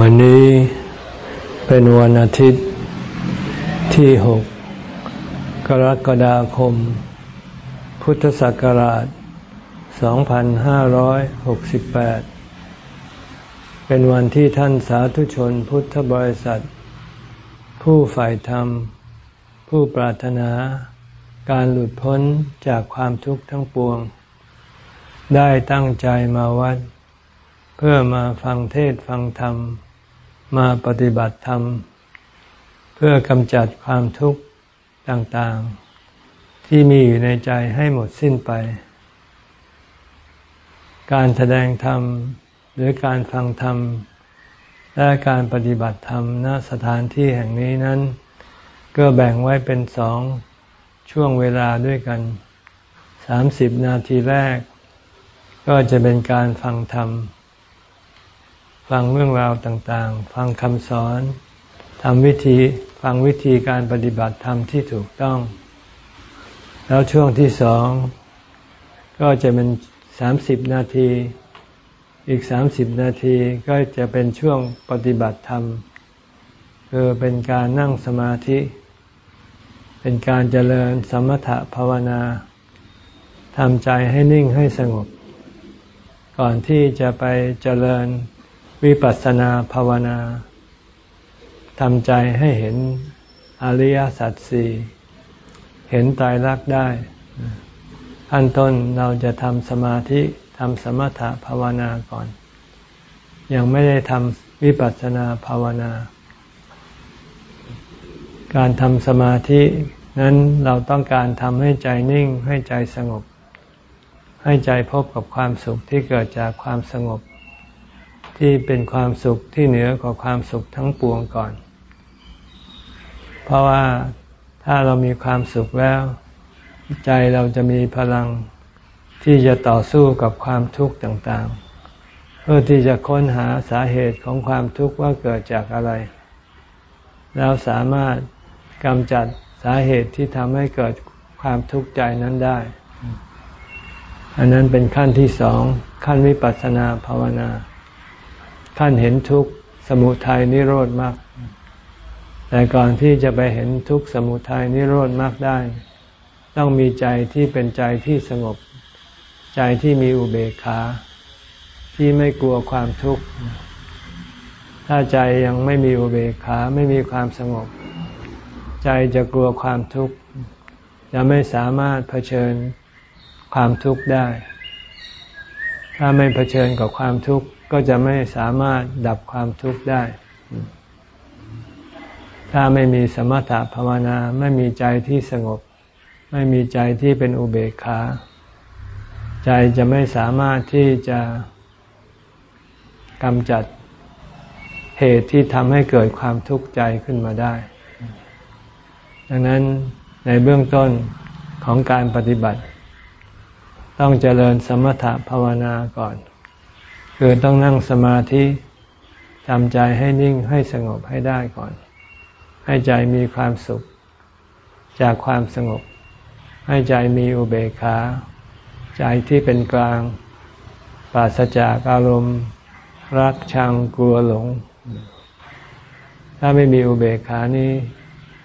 วันนี้เป็นวันอาทิตย์ที่หกกรกฎาคม พุทธศักราช 2568 เป็นวันที่ท่านสาธุชนพุทธบริษัท ผู้ฝ่ายธรรม ผู้ปรารถนา การหลุดพ้นจากความทุกข์ทั้งปวง ได้ตั้งใจมาวัด เพื่อมาฟังเทศฟังธรรม มาปฏิบัติธรรม เพื่อกำจัดความทุกข์ต่างๆ ที่มีอยู่ในใจให้หมดสิ้นไป การแสดงธรรมหรือการฟังธรรม และการปฏิบัติธรรมณสถานที่แห่งนี้นั้น ก็แบ่งไว้เป็นสองช่วงเวลาด้วยกันสามสิบนาทีแรก ก็จะเป็นการฟังธรรม ฟังเรื่องราวต่างๆ ฟังคำสอนทำวิธีฟังวิธีการปฏิบัติธรรมที่ถูกต้อง แล้วช่วงที่สอง ก็จะเป็นสามสิบนาที อีกสามสิบนาทีก็จะเป็นช่วงปฏิบัติธรรม คือเป็นการนั่งสมาธิ เป็นการเจริญสมถะภาวนาทำใจให้นิ่งให้สงบ ก่อนที่จะไปเจริญ วิปัสสนาภาวนาทำใจให้เห็นอริยสัจสี่เห็นตายรักได้ขั้นต้นเราจะทำสมาธิทำสมถะภาวนาก่อน ยังไม่ได้ทำวิปัสสนาภาวนา การทำสมาธินั้นเราต้องการทำให้ใจนิ่งให้ใจสงบ ให้ใจพบกับความสุขที่เกิดจากความสงบ ที่เป็นความสุขที่เหนือกว่าความสุขทั้งปวงก่อน เพราะว่าถ้าเรามีความสุขแล้ว ใจเราจะมีพลังที่จะต่อสู้กับความทุกข์ต่างๆ เพื่อที่จะค้นหาสาเหตุของความทุกข์ว่าเกิดจากอะไร แล้วสามารถกำจัดสาเหตุที่ทำให้เกิดความทุกข์ใจนั้นได้ อันนั้นเป็นขั้นที่สองขั้นวิปัสสนาภาวนา ขั้นเห็นทุกข์สมุทัยนิโรธมากแต่ก่อนที่จะไปเห็นทุกข์สมุทัยนิโรธมากได้ ต้องมีใจที่เป็นใจที่สงบ ใจที่มีอุเบกขา ที่ไม่กลัวความทุกข์ ถ้าใจยังไม่มีอุเบกขาไม่มีความสงบ ใจจะกลัวความทุกข์จะไม่สามารถเผชิญความทุกข์ได้ ถ้าไม่เผชิญกับความทุกข์ ก็จะไม่สามารถดับความทุกข์ได้ ถ้าไม่มีสมถะภาวนา ไม่มีใจที่สงบ ไม่มีใจที่เป็นอุเบกขา ใจจะไม่สามารถที่จะกำจัดเหตุที่ทำให้เกิดความทุกข์ใจขึ้นมาได้ ดังนั้นในเบื้องต้นของการปฏิบัติ ต้องเจริญสมถะภาวนาก่อน คือต้องนั่งสมาธิทำใจให้นิ่งให้สงบให้ได้ก่อน ให้ใจมีความสุข จากความสงบ ให้ใจมีอุเบกขา ใจที่เป็นกลางปราศจากอารมณ์ รักชังกลัวหลง ถ้าไม่มีอุเบกขานี้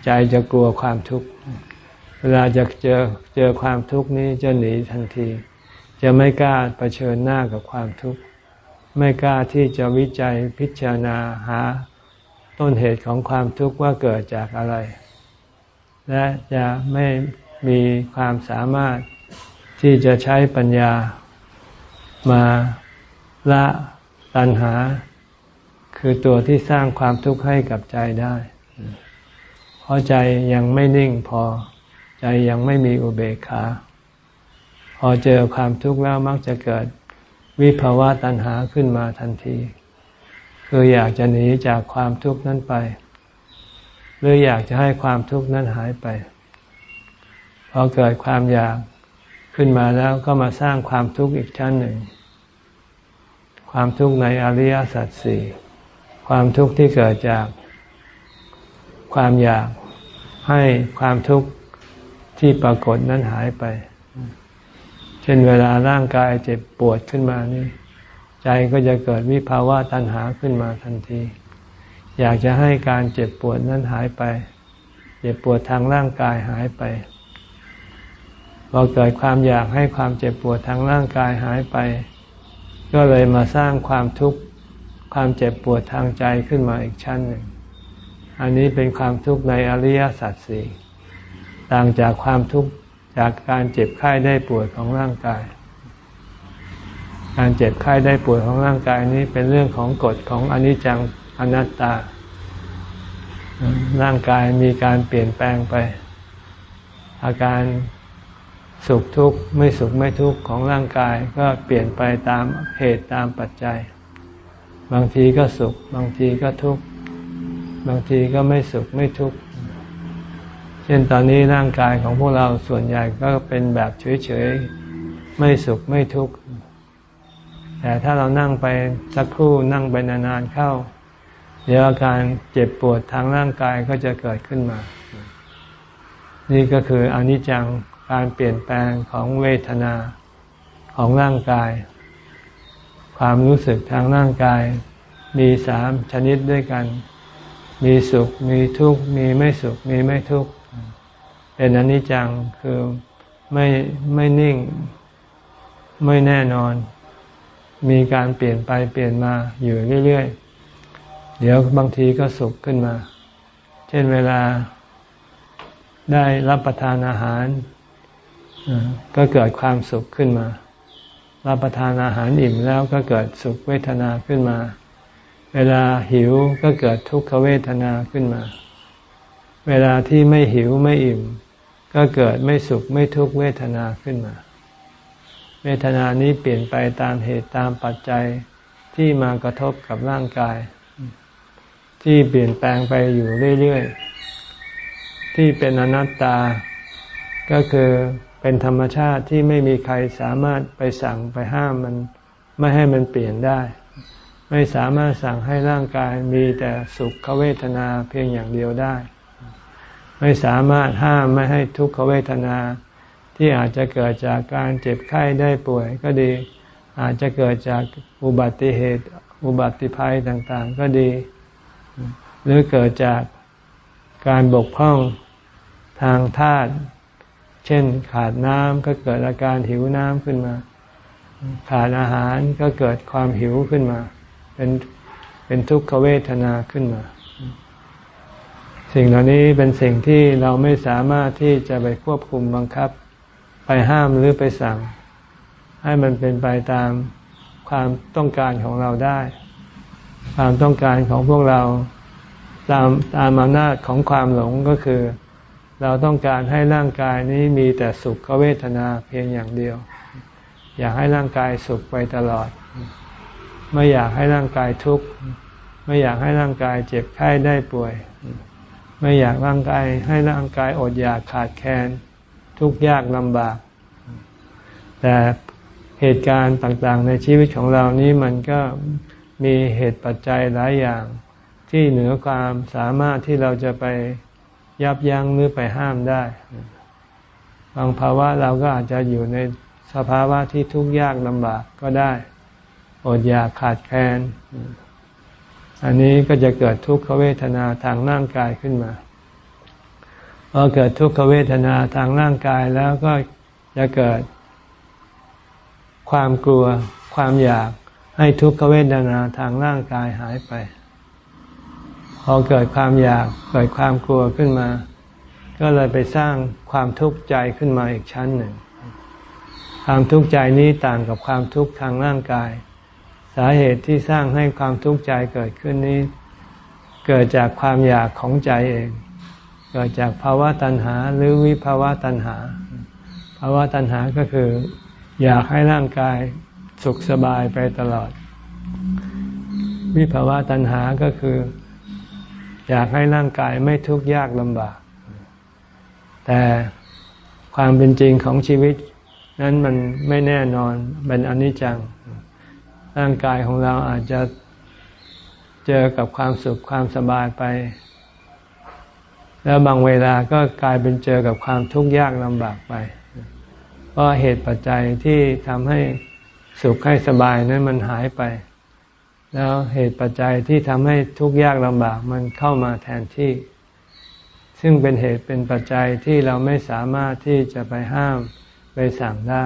ใจจะกลัวความทุกข์ เวลาจะเจอเจอความทุกข์นี้จะหนีทันที จะไม่กล้าเผชิญหน้ากับความทุกข์ ไม่กล้าที่จะวิจัยพิจารณาหาต้นเหตุของความทุกข์ว่าเกิดจากอะไร และจะไม่มีความสามารถที่จะใช้ปัญญามาละตัณหา คือตัวที่สร้างความทุกข์ให้กับใจได้ เพราะใจยังไม่นิ่งพอ ใจยังไม่มีอุเบกขา พอเจอความทุกข์แล้วมักจะเกิด วิภาวะตัณหาขึ้นมาทันที คืออยากจะหนีจากความทุกข์นั้นไป หรืออยากจะให้ความทุกข์นั้นหายไป พอเกิดความอยากขึ้นมาแล้วก็มาสร้างความทุกข์อีกชั้นหนึ่ง ความทุกข์ในอริยสัจสี่ความทุกข์ที่เกิดจากความอยากให้ความทุกข์ที่ปรากฏนั้นหายไป ช่นเวลาร่างกายเจ็บปวดขึ้นมานี่ ใจก็จะเกิดวิภาวะตัณหาขึ้นมาทันที อยากจะให้การเจ็บปวดนั้นหายไป เจ็บปวดทางร่างกายหายไปพอเกิดความอยากให้ความเจ็บปวดทางร่างกายหายไป ก็เลยมาสร้างความทุกข์ความเจ็บปวดทางใจขึ้นมาอีกชั้นหนึ่ง อันนี้เป็นความทุกข์ในอริยสัจสี่ต่างจากความทุกข์ จากการเจ็บไข้ได้ป่วยของร่างกาย การเจ็บไข้ได้ป่วยของร่างกายนี้เป็นเรื่องของกฎของอนิจจังอนัตตา ร่างกายมีการเปลี่ยนแปลงไป อาการสุขทุกข์ไม่สุขไม่ทุกข์ของร่างกายก็เปลี่ยนไปตามเหตุตามปัจจัย บางทีก็สุข บางทีก็ทุกข์ บางทีก็ไม่สุขไม่ทุกข์ ช่นตอนนี้ร่างกายของพวกเราส่วนใหญ่ก็เป็นแบบเฉยๆ ไม่สุขไม่ทุกข์ แต่ถ้าเรานั่งไปสักครู่นั่งไปนานๆเข้า เดี๋ยวอาการเจ็บปวดทางร่างกายก็จะเกิดขึ้นมา นี่ก็คืออนิจจังการเปลี่ยนแปลงของเวทนาของร่างกาย ความรู้สึกทางร่างกาย มีสามชนิดด้วยกัน มีสุขมีทุกข์มีไม่สุขมีไม่ทุกข์ เป็นอนิจจังคือไม่ไม่นิ่ง ไม่แน่นอน มีการเปลี่ยนไปเปลี่ยนมาอยู่เรื่อยๆ เดี๋ยวบางทีก็สุขขึ้นมา เช่นเวลาได้รับประทานอาหาร ก็เกิดความสุขขึ้นมา รับประทานอาหารอิ่มแล้วก็เกิดสุขเวทนาขึ้นมา เวลาหิวก็เกิดทุกขเวทนาขึ้นมา เวลาที่ไม่หิวไม่อิ่ม ก็เกิดไม่สุขไม่ทุกขเวทนาขึ้นมา เวทนานี้เปลี่ยนไปตามเหตุตามปัจจัยที่มากระทบกับร่างกาย ที่เปลี่ยนแปลงไปอยู่เรื่อยๆ ที่เป็นอนัตตา ก็คือเป็นธรรมชาติที่ไม่มีใครสามารถไปสั่งไปห้ามมันไม่ให้มันเปลี่ยนได้ ไม่สามารถสั่งให้ร่างกายมีแต่สุขเวทนาเพียงอย่างเดียวได้ ไม่สามารถห้ามไม่ให้ทุกขเวทนา ที่อาจจะเกิดจากการเจ็บไข้ได้ป่วยก็ดี อาจจะเกิดจากอุบัติเหตุ อุบัติภัยต่างๆ ก็ดี หรือเกิดจากการบกพร่องทางธาตุเช่นขาดน้ำก็เกิดอาการหิวน้ำขึ้นมา ขาดอาหารก็เกิดความหิวขึ้นมา เป็นเป็นทุกขเวทนาขึ้นมา สิ่งเหล่านี้เป็นสิ่งที่เราไม่สามารถที่จะไปควบคุมบังคับ ไปห้ามหรือไปสั่ง ให้มันเป็นไปตามความต้องการของเราได้ ความต้องการของพวกเราตามตามอำนาจของความหลงก็คือ เราต้องการให้ร่างกายนี้มีแต่สุขเวทนาเพียงอย่างเดียว อยากให้ร่างกายสุขไปตลอด ไม่อยากให้ร่างกายทุกข์ไม่อยากให้ร่างกายเจ็บไข้ได้ป่วย ไม่อยากร่างกายให้ร่างกายอดอยากขาดแคลนทุกข์ยากลำบาก แต่เหตุการณ์ต่างๆ ในชีวิตของเรานี้มันก็มีเหตุปัจจัยหลายอย่าง ที่เหนือความสามารถที่เราจะไปยับยั้งหรือไปห้ามได้ บางภาวะเราก็อาจจะอยู่ในสภาวะที่ทุกข์ยากลำบากก็ได้ อดอยากขาดแคลน อันนี้ก็จะเกิดทุกขเวทนาทางร่างกายขึ้นมาพอเกิดทุกขเวทนาทางร่างกายแล้วก็จะเกิด ความกลัว ความอยากให้ทุกขเวทนาทางร่างกายหายไป พอเกิดความอยากเกิดความกลัวขึ้นมา ก็เลยไปสร้างความทุกข์ใจขึ้นมาอีกชั้นหนึ่ง ความทุกข์ใจนี้ต่างกับความทุกข์ทางร่างกายาเหตุที่สร้างให้ความทุกข์ใจเกิดขึ้นนี้ เกิดจากความอยากของใจเอง เกิดจากภาวะตัณหาหรือวิภาวะตัณหา ภาวะตัณหาก็คือ อยากให้ร่างกายสุขสบายไปตลอด วิภาวะตัณหาก็คือ อยากให้ร่างกายไม่ทุกข์ยากลำบาก แต่ความเป็นจริงของชีวิต นั้นมันไม่แน่นอนเป็นอนิจจัง ร่างกายของเราอาจจะเจอกับความสุขความสบายไป แล้วบางเวลาก็กลายเป็นเจอกับความทุกข์ยากลำบากไป เพราะเหตุปัจจัยที่ทำให้สุขให้สบายนั้นมันหายไป แล้วเหตุปัจจัยที่ทำให้ทุกข์ยากลำบากมันเข้ามาแทนที่ ซึ่งเป็นเหตุเป็นปัจจัยที่เราไม่สามารถที่จะไปห้ามไปสั่งได้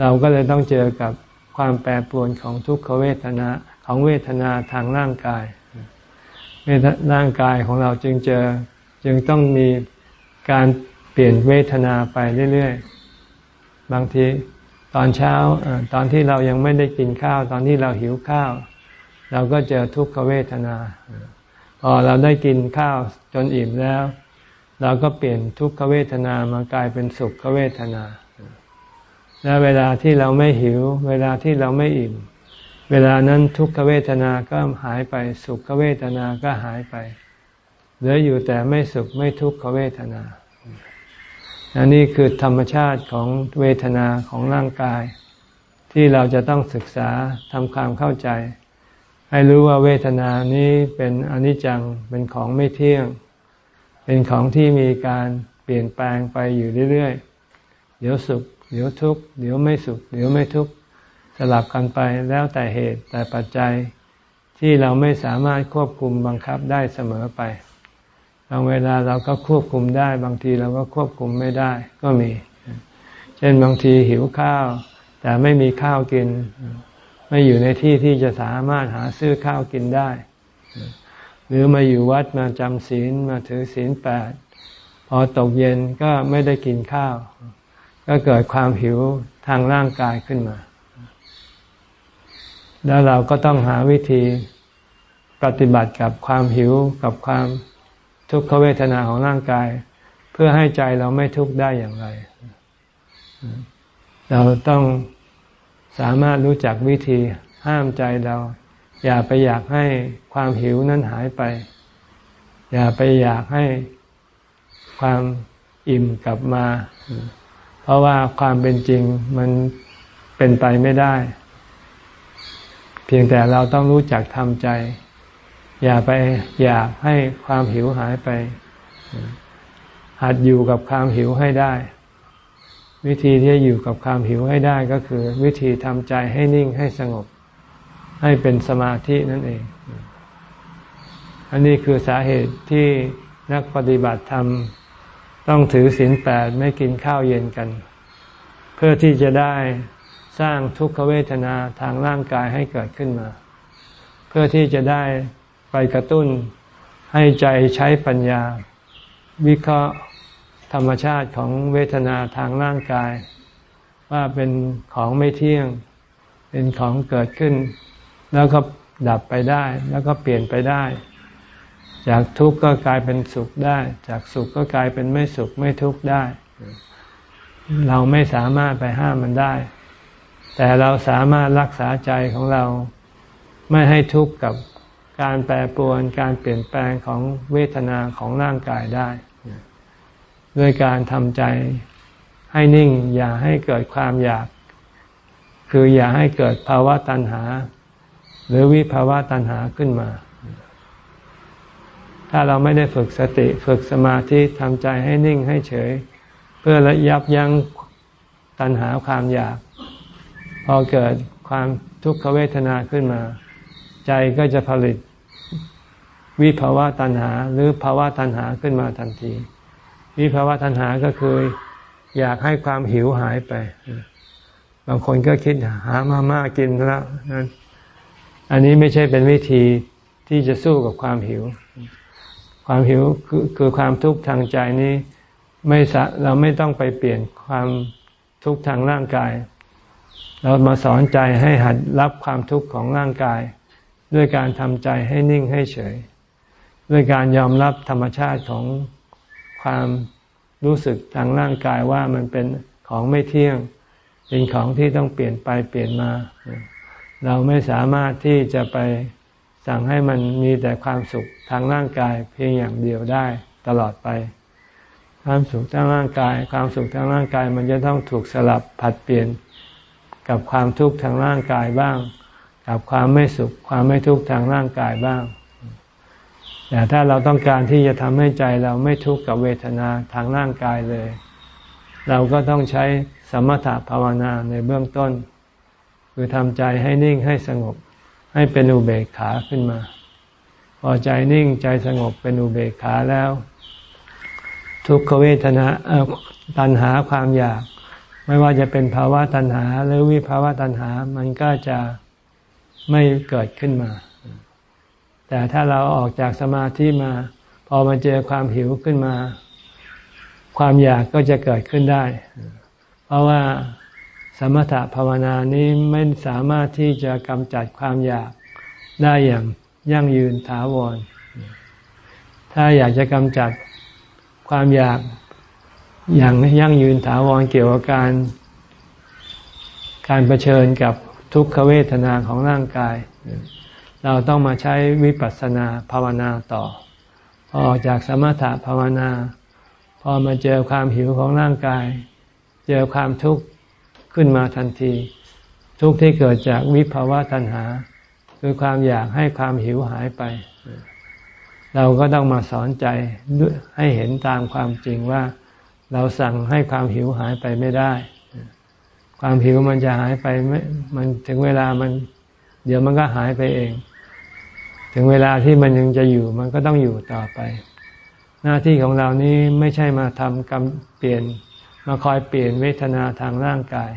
เราก็เลยต้องเจอกับ ความแปรปรวนของทุกขเวทนาของเวทนาทางร่างกายร่างกายของเราจึงจอจึงต้องมีการเปลี่ยนเวทนาไปเรื่อยๆ บางทีตอนเช้าตอนที่เรายังไม่ได้กินข้าว ตอนที่เราหิวข้าว เราก็เจอทุกขเวทนา พอเราได้กินข้าวจนอิ่มแล้ว เราก็เปลี่ยนทุกขเวทนามากลายเป็นสุขเวทนา และเวลาที่เราไม่หิว เวลาที่เราไม่อิ่ม เวลานั้นทุกขเวทนาก็หายไป สุขเวทนาก็หายไป เหลืออยู่แต่ไม่สุขไม่ทุกขเวทนาอันนี้คือธรรมชาติของเวทนาของร่างกาย ที่เราจะต้องศึกษาทำความเข้าใจ ให้รู้ว่าเวทนานี้เป็นอนิจจังเป็นของไม่เที่ยง เป็นของที่มีการเปลี่ยนแปลงไปอยู่เรื่อยๆ เดี๋ยวสุข เดี๋ยวทุกข์เดี๋ยวไม่สุข เดี๋ยวไม่ทุกข์สลับกันไปแล้วแต่เหตุแต่ปัจจัยที่เราไม่สามารถควบคุมบังคับได้เสมอไปบางเวลาเราก็ควบคุมได้ บางทีเราก็ควบคุมไม่ได้ก็มี เช่นบางทีหิวข้าว แต่ไม่มีข้าวกิน ไม่อยู่ในที่ที่จะสามารถหาซื้อข้าวกินได้ หรือมาอยู่วัดมาจำศีลมาถือศีลแปดพอตกเย็นก็ไม่ได้กินข้าว ก็เกิดความหิวทางร่างกายขึ้นมา แล้วเราก็ต้องหาวิธีปฏิบัติกับความหิวกับความทุกขเวทนาของร่างกาย เพื่อให้ใจเราไม่ทุกข์ได้อย่างไร เราต้องสามารถรู้จักวิธีห้ามใจเรา อย่าไปอยากให้ความหิวนั้นหายไป อย่าไปอยากให้ความอิ่มกลับมา ราะว่าความเป็นจริงมันเป็นไปไม่ได้ เพียงแต่เราต้องรู้จักทำใจ อย่าไปอยากให้ความหิวหายไป หัดอยู่กับความหิวให้ได้ วิธีที่จะอยู่กับความหิวให้ได้ก็คือ วิธีทำใจให้นิ่งให้สงบ ให้เป็นสมาธินั่นเอง อันนี้คือสาเหตุที่นักปฏิบัติธรรม ต้องถือศีลแปดไม่กินข้าวเย็นกัน เพื่อที่จะได้สร้างทุกขเวทนาทางร่างกายให้เกิดขึ้นมา เพื่อที่จะได้ไปกระตุ้นให้ใจใช้ปัญญา วิเคราะห์ธรรมชาติของเวทนาทางร่างกาย ว่าเป็นของไม่เที่ยง เป็นของเกิดขึ้น แล้วก็ดับไปได้ แล้วก็เปลี่ยนไปได้ จากทุกข์ก็กลายเป็นสุขได้ จากสุขก็กลายเป็นไม่สุขไม่ทุกข์ได้ เราไม่สามารถไปห้ามมันได้ แต่เราสามารถรักษาใจของเราไม่ให้ทุกข์กับการแปรปรวนการเปลี่ยนแปลงของเวทนาของร่างกายได้ ด้วยการทำใจให้นิ่งอย่าให้เกิดความอยาก คืออย่าให้เกิดภาวะตัณหา หรือวิภาวะตัณหาขึ้นมา ถ้าเราไม่ได้ฝึกสติฝึกสมาธิทำใจให้นิ่งให้เฉย เพื่อระยับยั้งตัณหาความอยาก พอเกิดความทุกขเวทนาขึ้นมา ใจก็จะผลิตวิภาวะตัณหาหรือภาวะตัณหาขึ้นมาทันที วิภาวะตัณหาก็คืออยากให้ความหิวหายไป บางคนก็คิดหามาม่ากินแล้วนั้นอันนี้ไม่ใช่เป็นวิธีที่จะสู้กับความหิว ความหิวคือคือความทุกข์ทางใจนี้ไม่เราไม่ต้องไปเปลี่ยนความทุกข์ทางร่างกาย เรามาสอนใจให้หัดรับความทุกข์ของร่างกาย ด้วยการทำใจให้นิ่งให้เฉย ด้วยการยอมรับธรรมชาติของความรู้สึกทางร่างกายว่ามันเป็นของไม่เที่ยง เป็นของที่ต้องเปลี่ยนไปเปลี่ยนมา เราไม่สามารถที่จะไป สั่งให้มันมีแต่ความสุขทางร่างกายเพียงอย่างเดียวได้ตลอดไป ความสุขทางร่างกาย ความสุขทางร่างกายมันจะต้องถูกสลับผัดเปลี่ยนกับความทุกข์ทางร่างกายบ้าง กับความไม่สุข ความไม่ทุกข์ทางร่างกายบ้างแต่ถ้าเราต้องการที่จะทำให้ใจเราไม่ทุกข์กับเวทนาทางร่างกายเลย เราก็ต้องใช้สมถะภาวนาในเบื้องต้น คือทำใจให้นิ่งให้สงบ ให้เป็นอุเบกขาขึ้นมา พอใจนิ่งใจสงบเป็นอุเบกขาแล้ว ทุกขเวทนาตัณหาความอยาก ไม่ว่าจะเป็นภาวะตัณหา หรือวิภาวะตัณหา มันก็จะไม่เกิดขึ้นมา แต่ถ้าเราออกจากสมาธิมา พอมาเจอความหิวขึ้นมา ความอยากก็จะเกิดขึ้นได้ เพราะว่า สมถะภาวนานี้ไม่สามารถที่จะกำจัดความอยากได้อย่างยั่งยืนถาวร ถ้าอยากจะกำจัดความอยากอย่างยั่งยืนถาวรเกี่ยวกับการ การเผชิญกับทุกขเวทนาของร่างกาย เราต้องมาใช้วิปัสสนาภาวนาต่อ พอออกจากสมถะภาวนา พอมาเจอความหิวของร่างกาย เจอความทุกข์ ขึ้นมาทันที ทุกที่เกิดจากวิภาวะตัณหา คือความอยากให้ความหิวหายไป เราก็ต้องมาสอนใจให้เห็นตามความจริงว่า เราสั่งให้ความหิวหายไปไม่ได้ ความหิวมันจะหายไปไม่มันถึงเวลามัน เดี๋ยวมันก็หายไปเอง ถึงเวลาที่มันยังจะอยู่มันก็ต้องอยู่ต่อไป หน้าที่ของเรานี้ไม่ใช่มาทำกรรมเปลี่ยน มาคอยเปลี่ยนเวทนาทางร่างกาย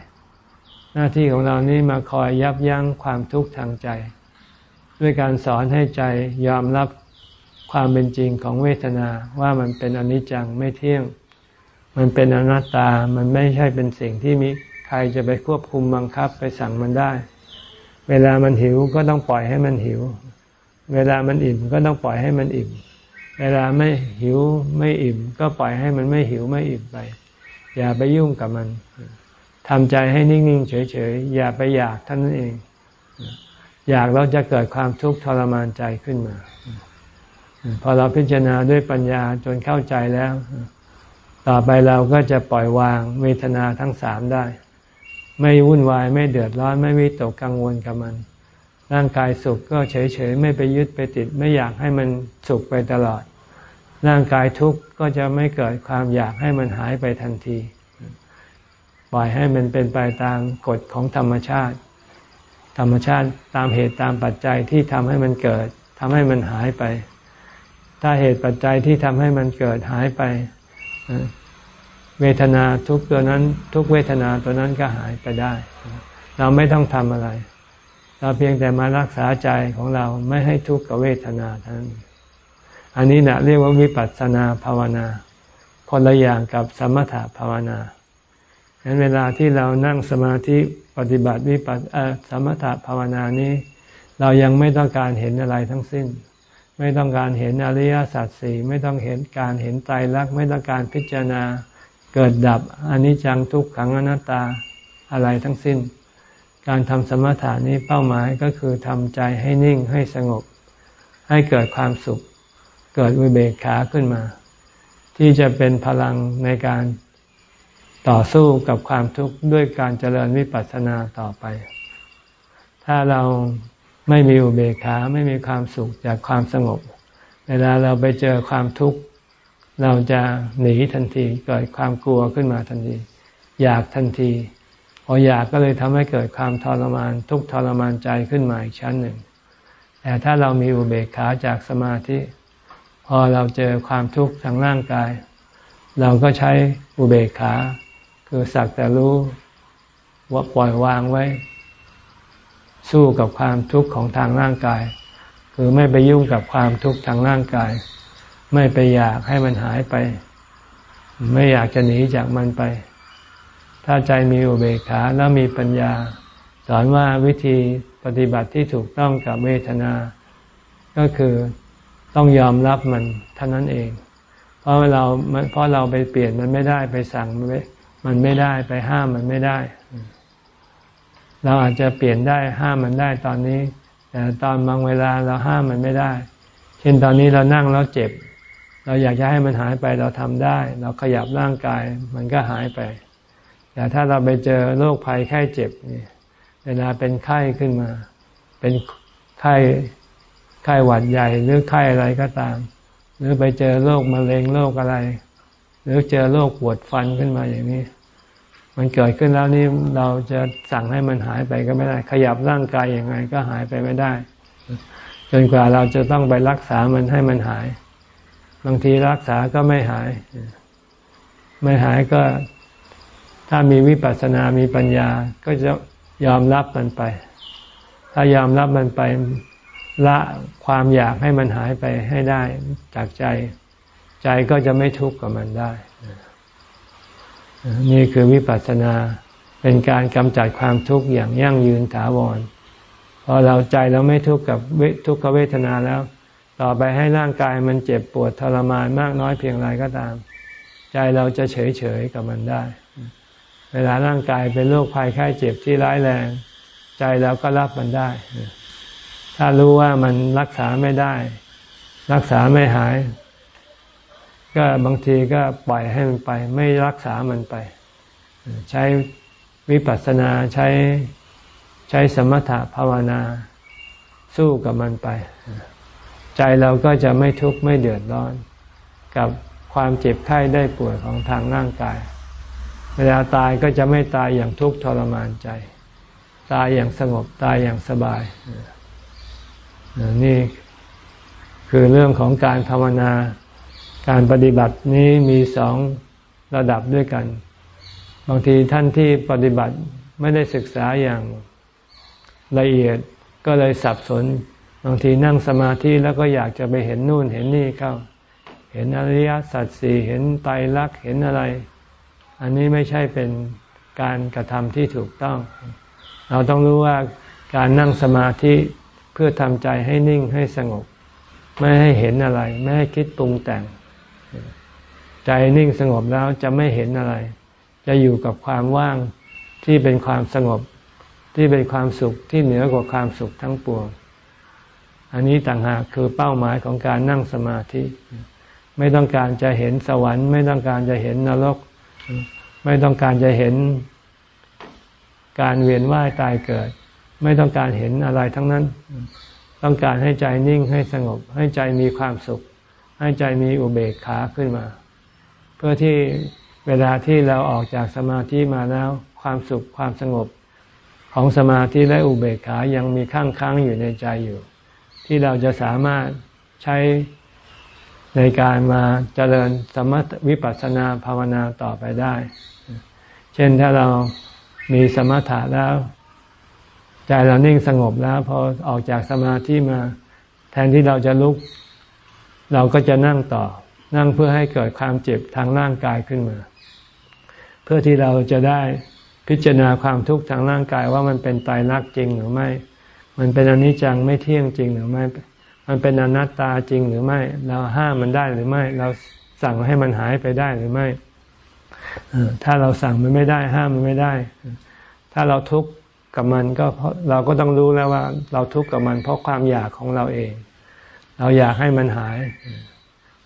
หน้าที่ของเรานี้มาคอยยับยั้งความทุกข์ทางใจ ด้วยการสอนให้ใจยอมรับความเป็นจริงของเวทนาว่ามันเป็นอนิจจังไม่เที่ยง มันเป็นอนัตตา มันไม่ใช่เป็นสิ่งที่มีใครจะไปควบคุมบังคับไปสั่งมันได้ เวลามันหิวก็ต้องปล่อยให้มันหิว เวลามันอิ่มก็ต้องปล่อยให้มันอิ่ม เวลาไม่หิวไม่อิ่ม ก็ปล่อยให้มันไม่หิวไม่อิ่มไป อย่าไปยุ่งกับมันทำใจให้นิ่ง ๆ เฉย ๆ อย่าไปอยากท่านนั่นเอง อยากเราจะเกิดความทุกข์ทรมานใจขึ้นมา พอเราพิจารณาด้วยปัญญาจนเข้าใจแล้ว ต่อไปเราก็จะปล่อยวางเวทนาทั้งสามได้ ไม่วุ่นวายไม่เดือดร้อนไม่วิตกกังวลกับมัน ร่างกายสุขก็เฉย ๆ ไม่ไปยึดไปติด ไม่อยากให้มันสุขไปตลอด ร่างกายทุกข์ก็จะไม่เกิดความอยากให้มันหายไปทันที ปล่อยให้มันเป็นไปตามกฎของธรรมชาติ ธรรมชาติตามเหตุตามปัจจัยที่ทำให้มันเกิดทำให้มันหายไป ถ้าเหตุปัจจัยที่ทำให้มันเกิดหายไป เวทนาทุกตัวนั้น ทุกเวทนาตัวนั้นก็หายไปได้ เราไม่ต้องทำอะไร เราเพียงแต่มารักษาใจของเราไม่ให้ทุกข์กับเวทนาท่าน อันนี้นะเรียกว่าวิปัสสนาภาวนา คนละอย่างกับสมถะภาวนาฉะนั้นเวลาที่เรานั่งสมาธิปฏิบัติวิปัสสมถะภาวนานี้ เรายังไม่ต้องการเห็นอะไรทั้งสิ้น ไม่ต้องการเห็นอริยสัจสี่ไม่ต้องเห็นการเห็นไตรลักษณ์ไม่ต้องการพิจารณาเกิดดับอนิจจังทุกขังอนัตตาอะไรทั้งสิ้น การทำสมถานี้เป้าหมายก็คือทำใจให้นิ่งให้สงบ ให้เกิดความสุข เกิดวิเบกขาขึ้นมา ที่จะเป็นพลังในการต่อสู้กับความทุกข์ด้วยการเจริญวิปัสสนาต่อไป ถ้าเราไม่มีอุเบกขาไม่มีความสุขจากความสงบ เวลาเราไปเจอความทุกข์ เราจะหนีทันทีเกิดความกลัวขึ้นมาทันที อยากทันทีพออยากก็เลยทำให้เกิดความทรมานทุกทรมานใจขึ้นมาอีกชั้นหนึ่ง แต่ถ้าเรามีอุเบกขาจากสมาธิ พอเราเจอความทุกข์ทางร่างกาย เราก็ใช้อุเบกขา คือสักแต่รู้ว่าปล่อยวางไว้ สู้กับความทุกข์ของทางร่างกาย คือไม่ไปยุ่งกับความทุกข์ทางร่างกาย ไม่ไปอยากให้มันหายไป ไม่อยากจะหนีจากมันไป ถ้าใจมีอุเบกขาแล้วมีปัญญา สอนว่าวิธีปฏิบัติที่ถูกต้องกับเวทนา ก็คือ ต้องยอมรับมันเท่านั้นเอง เพราะเราเพราะเราไปเปลี่ยนมันไม่ได้ไปสั่งมันไม่มันไม่ได้ไปห้ามมันไม่ได้ เราอาจจะเปลี่ยนได้ห้ามมันได้ตอนนี้ แต่ตอนบางเวลาเราห้ามมันไม่ได้ เช่นตอนนี้เรานั่งแล้วเจ็บ เราอยากจะให้มันหายไปเราทำได้ เราขยับร่างกายมันก็หายไป แต่ถ้าเราไปเจอโรคภัยไข้เจ็บนี่เวลาเป็นไข้ขึ้นมา เป็นไข้ ไข้หวัดใหญ่หรือไข้อะไรก็ตาม หรือไปเจอโรคมะเร็งโรคอะไร หรือเจอโรคปวดฟันขึ้นมาอย่างนี้ มันเกิดขึ้นแล้วนี่เราจะสั่งให้มันหายไปก็ไม่ได้ ขยับร่างกายยังไงก็หายไปไม่ได้ จนกว่าเราจะต้องไปรักษามันให้มันหาย บางทีรักษาก็ไม่หาย ไม่หายก็ถ้ามีวิปัสสนา มีปัญญา ก็จะยอมรับมันไป ถ้ายอมรับมันไป ละความอยากให้มันหายไปให้ได้จากใจ ใจก็จะไม่ทุกข์กับมันได้ นี่คือวิปัสสนาเป็นการกำจัดความทุกข์อย่างยั่งยืนถาวรพอเราใจเราไม่ทุกข์กับทุกขเวทนาแล้ว ต่อไปให้ร่างกายมันเจ็บปวดทรมานมากน้อยเพียงไรก็ตาม ใจเราจะเฉยเฉยกับมันได้ เวลาร่างกายเป็นโรคภัยไข้เจ็บที่ร้ายแรง ใจเราก็รับมันได้ ถ้ารู้ว่ามันรักษาไม่ได้ รักษาไม่หาย ก็บางทีก็ปล่อยให้มันไป ไม่รักษามันไป ใช้วิปัสสนาใช้ใช้สมถะภาวนาสู้กับมันไป ใจเราก็จะไม่ทุกข์ไม่เดือดร้อน กับความเจ็บไข้ได้ป่วยของทางร่างกาย เวลาตายก็จะไม่ตายอย่างทุกข์ทรมานใจ ตายอย่างสงบตายอย่างสบาย นี่คือเรื่องของการภาวนา การปฏิบัตินี้มีสองระดับด้วยกัน บางทีท่านที่ปฏิบัติไม่ได้ศึกษาอย่างละเอียดก็เลยสับสน บางทีนั่งสมาธิแล้วก็อยากจะไปเห็นนู่นเห็นนี่เข้า เห็นอริยสัจสี่เห็นไตรลักษณ์เห็นอะไร อันนี้ไม่ใช่เป็นการกระทำที่ถูกต้อง เราต้องรู้ว่าการนั่งสมาธิ เพื่อทำใจให้นิ่งให้สงบ ไม่ให้เห็นอะไร ไม่ให้คิดปรุงแต่ง ใจนิ่งสงบแล้วจะไม่เห็นอะไร จะอยู่กับความว่างที่เป็นความสงบที่เป็นความสุขที่เหนือกว่าความสุขทั้งปวง อันนี้ต่างหากคือเป้าหมายของการนั่งสมาธิ ไม่ต้องการจะเห็นสวรรค์ ไม่ต้องการจะเห็นนรก ไม่ต้องการจะเห็นการเวียนว่ายตายเกิด ไม่ต้องการเห็นอะไรทั้งนั้น ต้องการให้ใจนิ่งให้สงบ ให้ใจมีความสุข ให้ใจมีอุเบกขาขึ้นมา เพื่อที่เวลาที่เราออกจากสมาธิมาแล้ว ความสุขความสงบของสมาธิและอุเบกขายังมีข้างค้างอยู่ในใจอยู่ ที่เราจะสามารถใช้ในการมาเจริญสมถวิปัสสนาภาวนาต่อไปได้ เช่นถ้าเรามีสมถะแล้ว ใจเรานิ่งสงบแล้วพอออกจากสมาธิมา แทนที่เราจะลุก เราก็จะนั่งต่อ นั่งเพื่อให้เกิดความเจ็บทางร่างกายขึ้นมา เพื่อที่เราจะได้พิจารณาความทุกข์ทางร่างกายว่ามันเป็นตายรักจริงหรือไม่ มันเป็นอนิจจังไม่เที่ยงจริงหรือไม่ มันเป็นอนัตตาจริงหรือไม่ เราห้ามมันได้หรือไม่ เราสั่งให้มันหายไปได้หรือไม่ ถ้าเราสั่งมันไม่ได้ห้ามมันไม่ได้ ถ้าเราทุกข์ กับมันก็เราะเราก็ต้องรู้แล้วว่า เราทุกข์กับมัน เพราะความอยากของเราเอง เราอยากให้มันหาย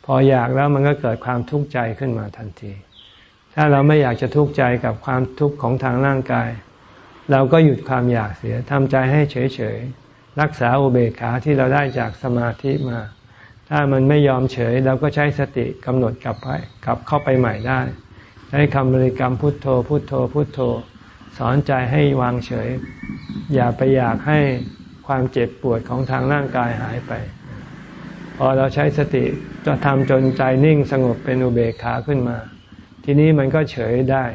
พออยากแล้วมันก็เกิดความทุกข์ใจขึ้นมาทันที ถ้าเราไม่อยากจะทุกข์ใจกับความทุกข์ของทางร่างกาย เราก็หยุดความอยากเสียทำใจให้เฉยๆรักษาอุเบกขาที่เราได้จากสมาธิมา ถ้ามันไม่ยอมเฉยเราก็ใช้สติกำหนดกลับไปกลับเข้าไปใหม่ได้ ใช้คำบริกรรมพุทโธ พุทโธพุทโธ สอนใจให้วางเฉย อย่าไปอยากให้ความเจ็บปวดของทางร่างกายหายไป พอเราใช้สติจะทำจนใจนิ่งสงบเป็นอุเบกขาขึ้นมา ทีนี้มันก็เฉยได้